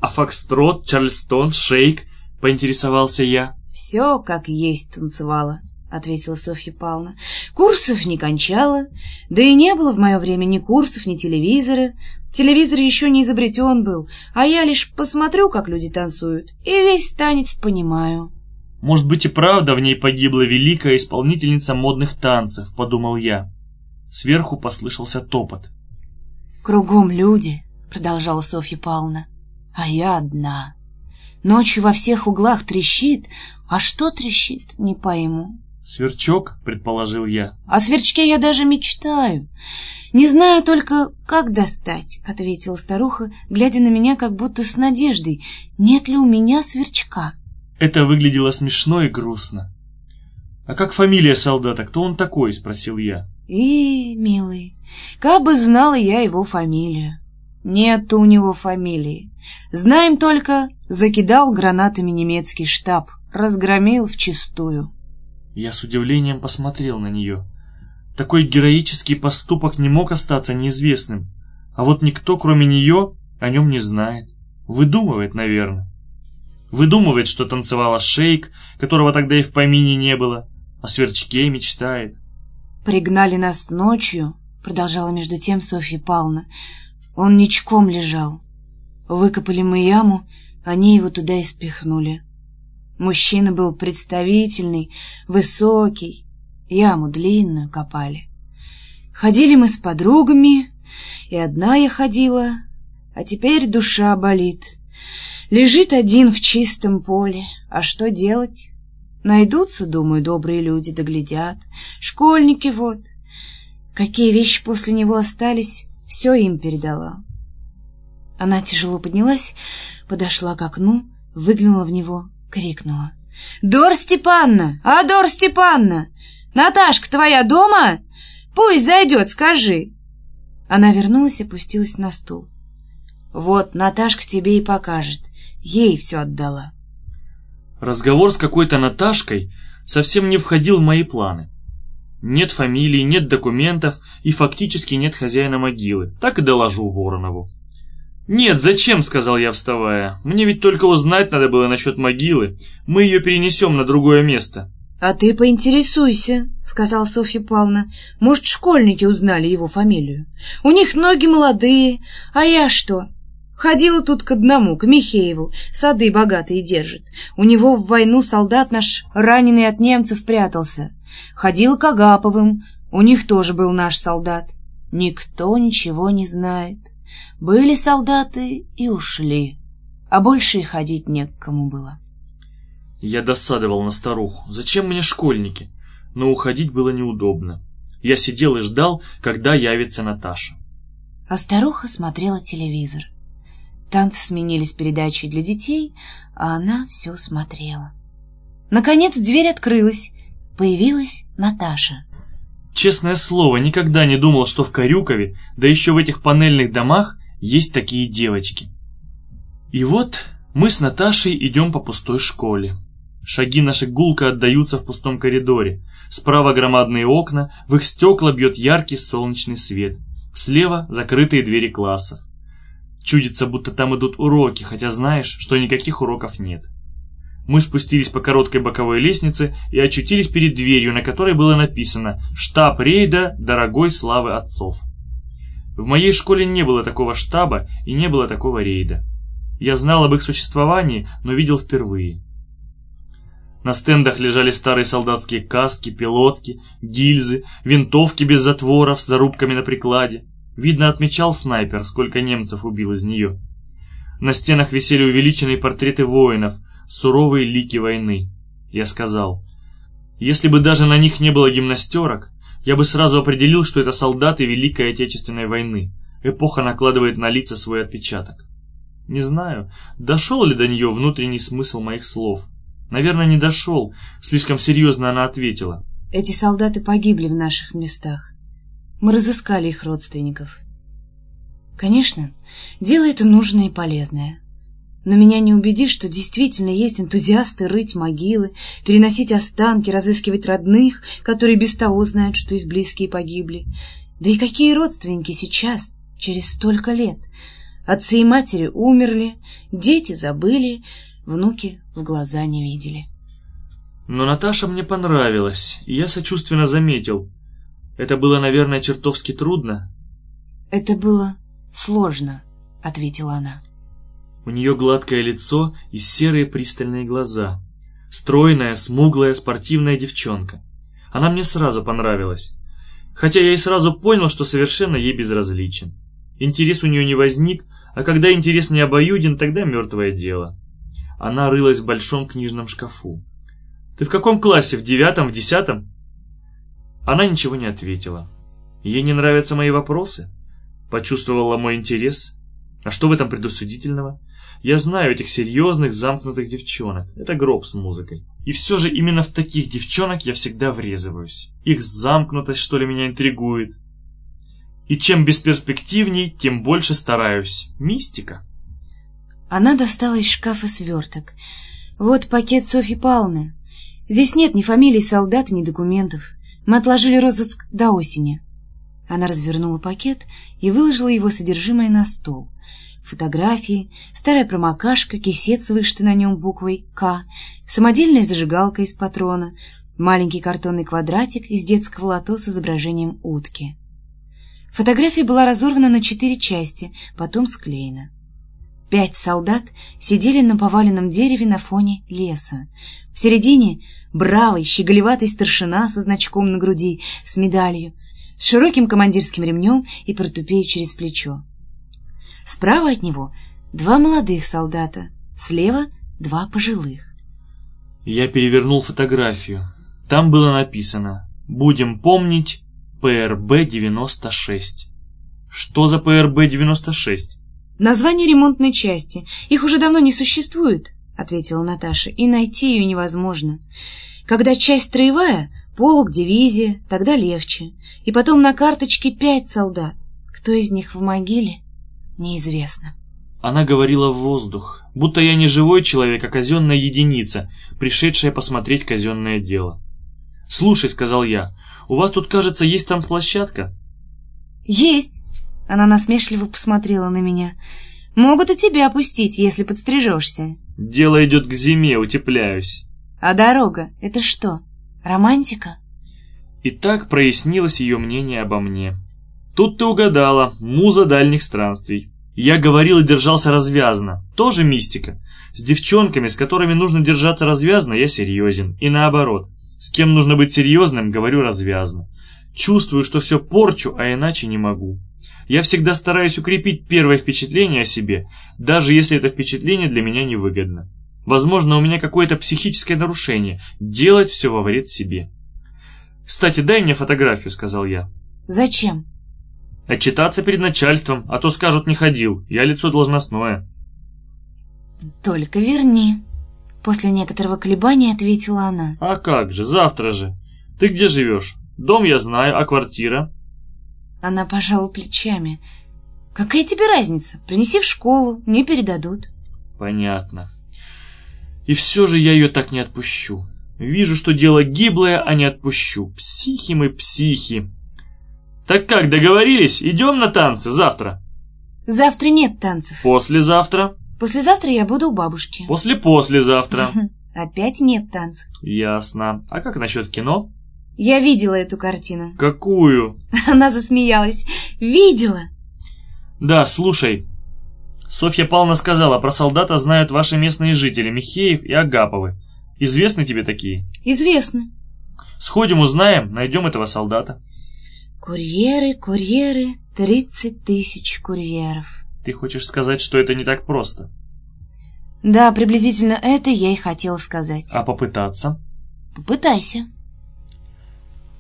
А фокстрот, чарльстон, шейк, поинтересовался я. Все как есть танцевала, ответила Софья Павловна. Курсов не кончала, да и не было в мое время ни курсов, ни телевизора. Телевизор еще не изобретен был, а я лишь посмотрю, как люди танцуют, и весь танец понимаю. Может быть и правда в ней погибла великая исполнительница модных танцев, подумал я. Сверху послышался топот. «Кругом люди», — продолжала Софья Павловна, — «а я одна. Ночью во всех углах трещит, а что трещит, не пойму». «Сверчок», — предположил я. «О сверчке я даже мечтаю. Не знаю только, как достать», — ответила старуха, глядя на меня как будто с надеждой. «Нет ли у меня сверчка?» Это выглядело смешно и грустно. «А как фамилия солдата? Кто он такой?» — спросил я. И, милый, как бы знала я его фамилию. Нет у него фамилии. Знаем только, закидал гранатами немецкий штаб, разгромил вчистую. Я с удивлением посмотрел на нее. Такой героический поступок не мог остаться неизвестным. А вот никто, кроме нее, о нем не знает. Выдумывает, наверное. Выдумывает, что танцевала шейк, которого тогда и в помине не было. О сверчке мечтает. «Пригнали нас ночью», — продолжала между тем Софья Павловна. «Он ничком лежал. Выкопали мы яму, они его туда и спихнули. Мужчина был представительный, высокий, яму длинную копали. Ходили мы с подругами, и одна я ходила, а теперь душа болит. Лежит один в чистом поле, а что делать?» Найдутся, думаю, добрые люди, доглядят. Школьники вот. Какие вещи после него остались, все им передала. Она тяжело поднялась, подошла к окну, выглянула в него, крикнула. «Дор Степанна! А, Дор Степанна! Наташка твоя дома? Пусть зайдет, скажи!» Она вернулась и опустилась на стул. «Вот, Наташка тебе и покажет. Ей все отдала». Разговор с какой-то Наташкой совсем не входил в мои планы. Нет фамилии, нет документов и фактически нет хозяина могилы. Так и доложу Воронову. «Нет, зачем?» — сказал я, вставая. «Мне ведь только узнать надо было насчет могилы. Мы ее перенесем на другое место». «А ты поинтересуйся», — сказала Софья Павловна. «Может, школьники узнали его фамилию? У них ноги молодые, а я что? Ходила тут к одному, к Михееву, сады богатые держит. У него в войну солдат наш, раненый от немцев, прятался. Ходила к Агаповым, у них тоже был наш солдат. Никто ничего не знает. Были солдаты и ушли, а больше и ходить не к кому было. Я досадовал на старуху. Зачем мне школьники? Но уходить было неудобно. Я сидел и ждал, когда явится Наташа. А старуха смотрела телевизор. Танцы сменились передачей для детей, а она все смотрела. Наконец дверь открылась. Появилась Наташа. Честное слово, никогда не думал, что в Карюкове, да еще в этих панельных домах, есть такие девочки. И вот мы с Наташей идем по пустой школе. Шаги наши гулко отдаются в пустом коридоре. Справа громадные окна, в их стекла бьет яркий солнечный свет. Слева закрытые двери классов. Чудится, будто там идут уроки, хотя знаешь, что никаких уроков нет. Мы спустились по короткой боковой лестнице и очутились перед дверью, на которой было написано «Штаб рейда дорогой славы отцов». В моей школе не было такого штаба и не было такого рейда. Я знал об их существовании, но видел впервые. На стендах лежали старые солдатские каски, пилотки, гильзы, винтовки без затворов с зарубками на прикладе. Видно, отмечал снайпер, сколько немцев убил из нее. На стенах висели увеличенные портреты воинов, суровые лики войны. Я сказал, если бы даже на них не было гимнастерок, я бы сразу определил, что это солдаты Великой Отечественной войны. Эпоха накладывает на лица свой отпечаток. Не знаю, дошел ли до нее внутренний смысл моих слов. Наверное, не дошел. Слишком серьезно она ответила. Эти солдаты погибли в наших местах. Мы разыскали их родственников. Конечно, дело это нужное и полезное. но меня не убедишь, что действительно есть энтузиасты рыть могилы, переносить останки, разыскивать родных, которые без того знают, что их близкие погибли. Да и какие родственники сейчас, через столько лет? Отцы и матери умерли, дети забыли, внуки в глаза не видели. Но Наташа мне понравилась, и я сочувственно заметил. Это было, наверное, чертовски трудно. «Это было сложно», — ответила она. У нее гладкое лицо и серые пристальные глаза. Стройная, смуглая, спортивная девчонка. Она мне сразу понравилась. Хотя я и сразу понял, что совершенно ей безразличен. Интерес у нее не возник, а когда интерес не обоюден, тогда мертвое дело. Она рылась в большом книжном шкафу. «Ты в каком классе? В девятом? В десятом?» Она ничего не ответила. Ей не нравятся мои вопросы? Почувствовала мой интерес? А что в этом предусудительного? Я знаю этих серьезных, замкнутых девчонок. Это гроб с музыкой. И все же именно в таких девчонок я всегда врезываюсь. Их замкнутость, что ли, меня интригует. И чем бесперспективней, тем больше стараюсь. Мистика. Она достала из шкафа сверток. Вот пакет Софьи Павловны. Здесь нет ни фамилий солдат, ни документов. Мы отложили розыск до осени. Она развернула пакет и выложила его содержимое на стол. Фотографии, старая промокашка, кисет с вышитой на нем буквой «К», самодельная зажигалка из патрона, маленький картонный квадратик из детского лото с изображением утки. Фотография была разорвана на четыре части, потом склеена. Пять солдат сидели на поваленном дереве на фоне леса. В середине бравый, щеголеватый старшина со значком на груди, с медалью, с широким командирским ремнем и портупеей через плечо. Справа от него два молодых солдата, слева два пожилых. Я перевернул фотографию. Там было написано «Будем помнить ПРБ-96». Что за ПРБ-96? Название ремонтной части. Их уже давно не существует, ответила Наташа, и найти ее невозможно. Когда часть строевая, полк, дивизия, тогда легче. И потом на карточке пять солдат. Кто из них в могиле, неизвестно. Она говорила в воздух, будто я не живой человек, а казенная единица, пришедшая посмотреть казенное дело. «Слушай», — сказал я, — «у вас тут, кажется, есть танцплощадка?» «Есть», — она насмешливо посмотрела на меня. «Могут и тебя опустить, если подстрижешься». «Дело идет к зиме, утепляюсь». «А дорога — это что, романтика?» И так прояснилось ее мнение обо мне. Тут ты угадала, муза дальних странствий. Я говорил и держался развязно, тоже мистика. С девчонками, с которыми нужно держаться развязно, я серьезен. И наоборот, с кем нужно быть серьезным, говорю развязно. Чувствую, что все порчу, а иначе не могу. Я всегда стараюсь укрепить первое впечатление о себе, даже если это впечатление для меня невыгодно. Возможно, у меня какое-то психическое нарушение, делать все во вред себе. «Кстати, дай мне фотографию», — сказал я. «Зачем?» «Отчитаться перед начальством, а то скажут, не ходил. Я лицо должностное». «Только верни», — после некоторого колебания ответила она. «А как же, завтра же. Ты где живешь? Дом я знаю, а квартира?» Она пожала плечами. «Какая тебе разница? Принеси в школу, мне передадут». «Понятно. И все же я ее так не отпущу. Вижу, что дело гиблое, а не отпущу. Психи мы, психи. Так как, договорились? Идем на танцы завтра?» «Завтра нет танцев». «Послезавтра?» «Послезавтра я буду у бабушки». «После-послезавтра». «Опять нет танцев». «Ясно. А как насчет кино?» «Я видела эту картину». «Какую?» Она засмеялась. «Видела». «Да, слушай. Софья Павловна сказала, про солдата знают ваши местные жители, Михеев и Агаповы. Известны тебе такие?» «Известно». «Сходим, узнаем, найдем этого солдата». «Курьеры, курьеры, тридцать тысяч курьеров». Ты хочешь сказать, что это не так просто? Да, приблизительно это я и хотела сказать. А попытаться? Попытайся.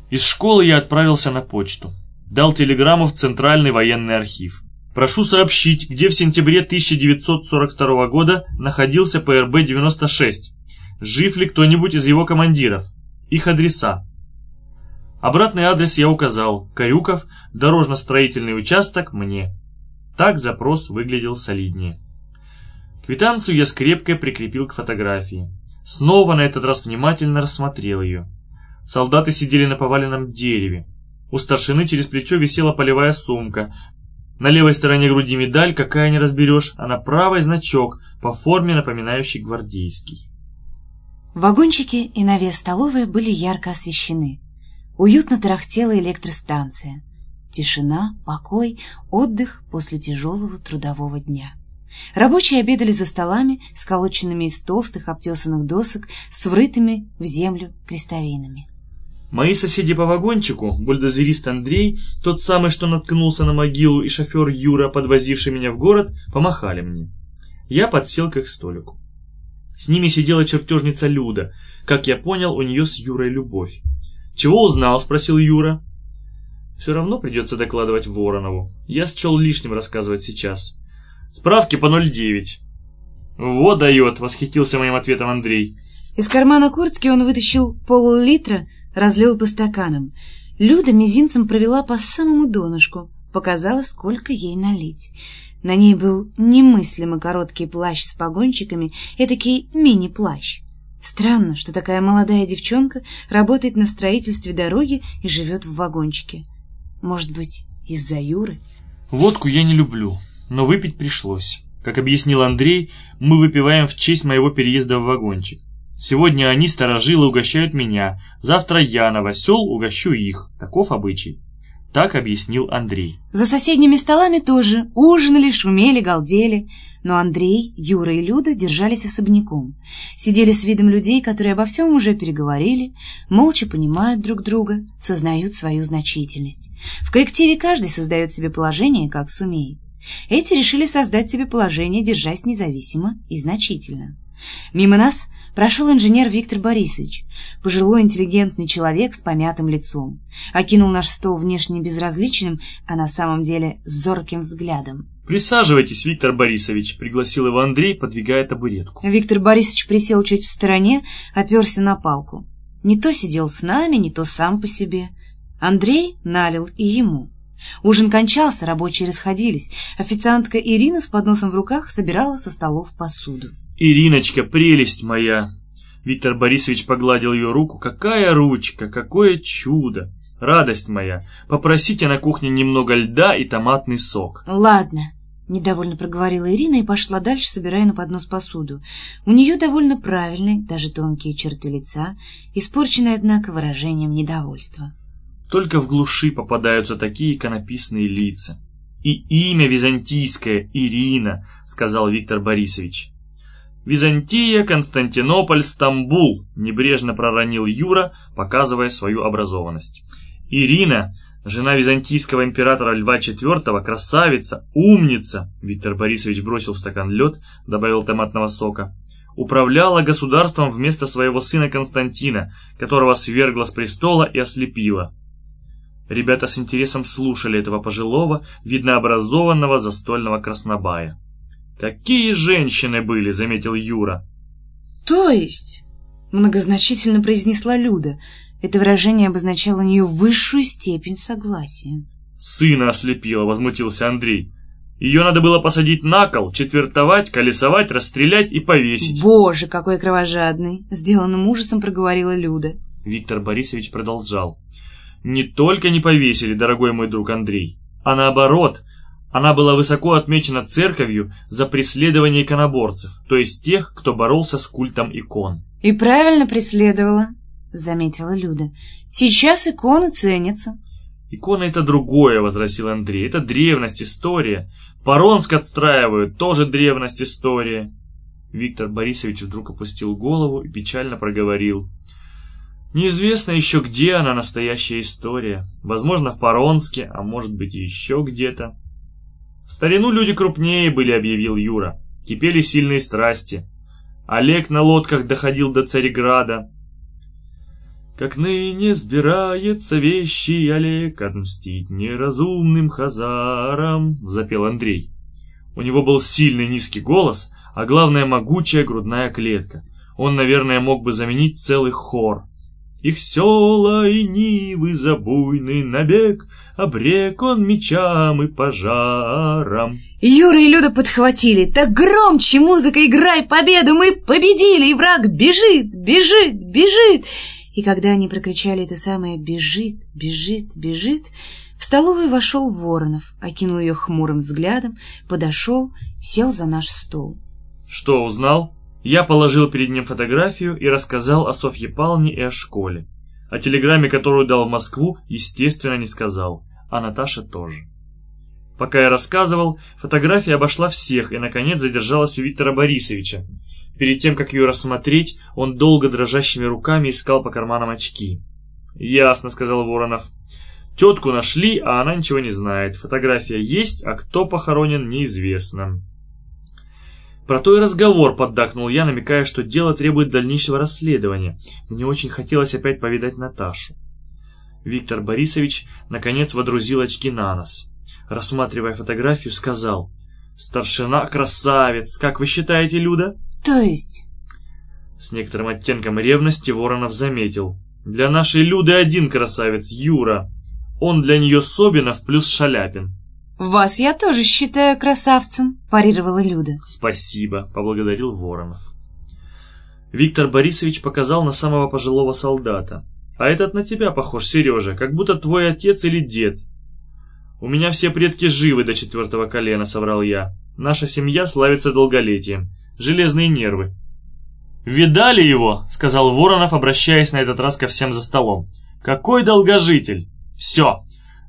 Из школы я отправился на почту. Дал телеграмму в Центральный военный архив. Прошу сообщить, где в сентябре 1942 года находился ПРБ-96. Жив ли кто-нибудь из его командиров? Их адреса. Обратный адрес я указал. Карюков, дорожно-строительный участок, мне. Так запрос выглядел солиднее. Квитанцию я скрепко прикрепил к фотографии. Снова на этот раз внимательно рассмотрел ее. Солдаты сидели на поваленном дереве. У старшины через плечо висела полевая сумка. На левой стороне груди медаль, какая не разберешь, а на правой значок, по форме напоминающий гвардейский. Вагончики и навес столовой были ярко освещены. Уютно тарахтела электростанция. Тишина, покой, отдых после тяжелого трудового дня. Рабочие обедали за столами, сколоченными из толстых обтесанных досок, с врытыми в землю крестовинами. Мои соседи по вагончику, бульдозерист Андрей, тот самый, что наткнулся на могилу, и шофер Юра, подвозивший меня в город, помахали мне. Я подсел к их столику. С ними сидела чертежница Люда. Как я понял, у нее с Юрой любовь. «Чего узнал?» – спросил Юра. «Все равно придется докладывать Воронову. Я счел лишним рассказывать сейчас. Справки по 0,9». «Вот дает!» – восхитился моим ответом Андрей. Из кармана куртки он вытащил пол-литра – разлил по стаканам. Люда мизинцем провела по самому донышку, показала, сколько ей налить. На ней был немыслимо короткий плащ с погончиками, этакий мини-плащ. Странно, что такая молодая девчонка работает на строительстве дороги и живет в вагончике. Может быть, из-за Юры? Водку я не люблю, но выпить пришлось. Как объяснил Андрей, мы выпиваем в честь моего переезда в вагончик. Сегодня они, старожилы, угощают меня, завтра я, новосел, угощу их. Таков обычай. Так объяснил Андрей. За соседними столами тоже ужинали, шумели, галдели. Но Андрей, Юра и Люда держались особняком. Сидели с видом людей, которые обо всем уже переговорили, молча понимают друг друга, сознают свою значительность. В коллективе каждый создает себе положение, как сумеет. Эти решили создать себе положение, держась независимо и значительно. Мимо нас прошел инженер Виктор Борисович, пожилой интеллигентный человек с помятым лицом. Окинул наш стол внешне безразличным, а на самом деле зорким взглядом. «Присаживайтесь, Виктор Борисович», — пригласил его Андрей, подвигая табуретку. Виктор Борисович присел чуть в стороне, оперся на палку. Не то сидел с нами, не то сам по себе. Андрей налил и ему. Ужин кончался, рабочие расходились. Официантка Ирина с подносом в руках собирала со столов посуду. «Ириночка, прелесть моя!» Виктор Борисович погладил ее руку. «Какая ручка, какое чудо! Радость моя! Попросите на кухне немного льда и томатный сок». «Ладно», — недовольно проговорила Ирина и пошла дальше, собирая на поднос посуду. У нее довольно правильные, даже тонкие черты лица, испорченные, однако, выражением недовольства. Только в глуши попадаются такие иконописные лица. «И имя византийское, Ирина», — сказал Виктор Борисович. «Византия, Константинополь, Стамбул», — небрежно проронил Юра, показывая свою образованность. «Ирина, жена византийского императора Льва IV, красавица, умница», — Виктор Борисович бросил в стакан лед, добавил томатного сока, управляла государством вместо своего сына Константина, которого свергла с престола и ослепила. Ребята с интересом слушали этого пожилого, видно образованного застольного краснобая. «Какие женщины были!» — заметил Юра. «То есть?» — многозначительно произнесла Люда. Это выражение обозначало у нее высшую степень согласия. «Сына ослепила!» — возмутился Андрей. «Ее надо было посадить на кол, четвертовать, колесовать, расстрелять и повесить». «Боже, какой кровожадный!» — сделанным ужасом проговорила Люда. Виктор Борисович продолжал. «Не только не повесили, дорогой мой друг Андрей, а наоборот — она была высоко отмечена церковью за преследование иконоборцев, то есть тех, кто боролся с культом икон. «И правильно преследовала», — заметила Люда. «Сейчас иконы ценятся». «Икона — это другое», — возразил Андрей. «Это древность, история. Поронск отстраивают, тоже древность, история». Виктор Борисович вдруг опустил голову и печально проговорил. «Неизвестно еще, где она, настоящая история. Возможно, в Поронске, а может быть, еще где-то». В старину люди крупнее были, объявил Юра. Кипели сильные страсти. Олег на лодках доходил до Цареграда. Как ныне сбирается вещи Олег отмстить неразумным хазарам, запел Андрей. У него был сильный низкий голос, а главное могучая грудная клетка. Он, наверное, мог бы заменить целый хор. Их села и нивы забойный набег Обрек он мечам и пожаром. Юра и Люда подхватили. Так громче, музыка, играй победу, мы победили, и враг бежит, бежит, бежит. И когда они прокричали это самое «бежит, бежит, бежит», в столовую вошел Воронов, окинул ее хмурым взглядом, подошел, сел за наш стол. Что, узнал? Я положил перед ним фотографию и рассказал о Софье Павловне и о школе. О телеграмме, которую дал в Москву, естественно, не сказал, а Наташа тоже. Пока я рассказывал, фотография обошла всех и, наконец, задержалась у Виктора Борисовича. Перед тем, как ее рассмотреть, он долго дрожащими руками искал по карманам очки. «Ясно», — сказал Воронов. «Тетку нашли, а она ничего не знает. Фотография есть, а кто похоронен, неизвестно». Про то и разговор поддакнул я, намекая, что дело требует дальнейшего расследования. Мне очень хотелось опять повидать Наташу. Виктор Борисович, наконец, водрузил очки на нос. Рассматривая фотографию, сказал. «Старшина красавец! Как вы считаете, Люда?» «То есть?» С некоторым оттенком ревности Воронов заметил. «Для нашей Люды один красавец, Юра. Он для нее Собинов плюс Шаляпин. «Вас я тоже считаю красавцем», – парировала Люда. «Спасибо», – поблагодарил Воронов. Виктор Борисович показал на самого пожилого солдата. «А этот на тебя похож, Сережа, как будто твой отец или дед». «У меня все предки живы до четвертого колена», – соврал я. «Наша семья славится долголетием. Железные нервы». «Видали его?» – сказал Воронов, обращаясь на этот раз ко всем за столом. «Какой долгожитель! Все,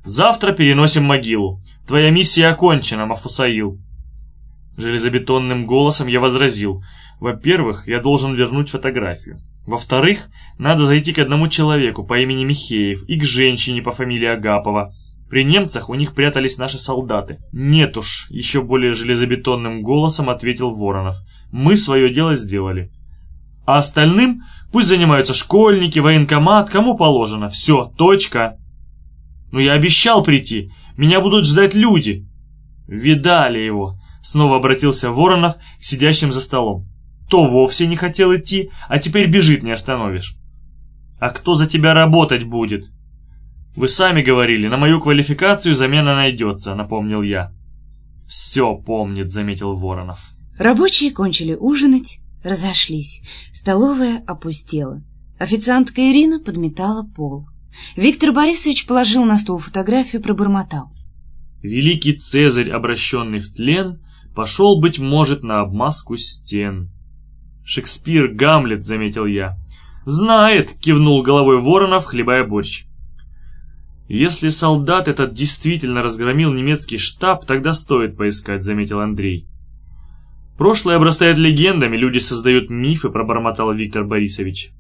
завтра переносим могилу. Твоя миссия окончена, Мафусаил. Железобетонным голосом я возразил. Во-первых, я должен вернуть фотографию. Во-вторых, надо зайти к одному человеку по имени Михеев и к женщине по фамилии Агапова. При немцах у них прятались наши солдаты. Нет уж, еще более железобетонным голосом ответил Воронов. Мы свое дело сделали. А остальным пусть занимаются школьники, военкомат, кому положено. Все, точка. Но я обещал прийти. Меня будут ждать люди. Видали его. Снова обратился Воронов к сидящим за столом. То вовсе не хотел идти, а теперь бежит не остановишь. А кто за тебя работать будет? Вы сами говорили, на мою квалификацию замена найдется, напомнил я. Все помнит, заметил Воронов. Рабочие кончили ужинать, разошлись. Столовая опустела. Официантка Ирина подметала пол. Виктор Борисович положил на стол фотографию, пробормотал. Великий Цезарь, обращенный в тлен, пошел, быть может, на обмазку стен. Шекспир, Гамлет, заметил я. Знает, кивнул головой Воронов, хлебая борщ. Если солдат этот действительно разгромил немецкий штаб, тогда стоит поискать, заметил Андрей. Прошлое обрастает легендами, люди создают мифы, пробормотал Виктор Борисович.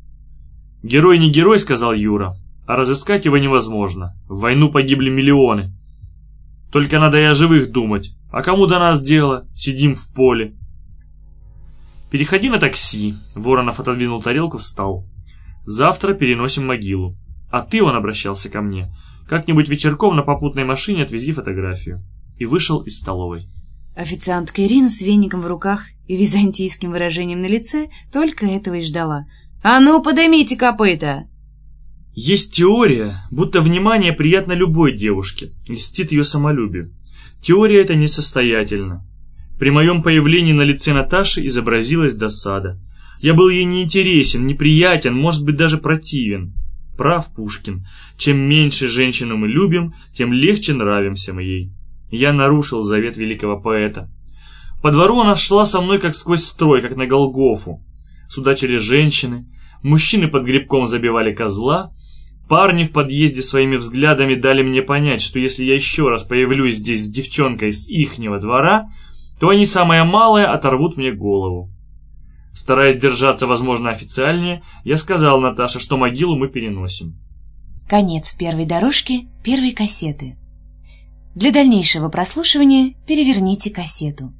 Герой не герой, сказал Юра а разыскать его невозможно. В войну погибли миллионы. Только надо и о живых думать. А кому до нас дело? Сидим в поле. Переходи на такси. Воронов отодвинул тарелку, встал. Завтра переносим могилу. А ты, он обращался ко мне, как-нибудь вечерком на попутной машине отвези фотографию. И вышел из столовой. Официантка Ирина с веником в руках и византийским выражением на лице только этого и ждала. «А ну, поднимите копыта!» Есть теория, будто внимание приятно любой девушке, льстит ее самолюбию. Теория эта несостоятельна. При моем появлении на лице Наташи изобразилась досада. Я был ей неинтересен, неприятен, может быть даже противен. Прав Пушкин. Чем меньше женщину мы любим, тем легче нравимся мы ей. Я нарушил завет великого поэта. По двору она шла со мной как сквозь строй, как на Голгофу. Судачили женщины, мужчины под грибком забивали козла, Парни в подъезде своими взглядами дали мне понять, что если я еще раз появлюсь здесь с девчонкой с ихнего двора, то они самое малое оторвут мне голову. Стараясь держаться, возможно, официальнее, я сказал Наташе, что могилу мы переносим. Конец первой дорожки первой кассеты. Для дальнейшего прослушивания переверните кассету.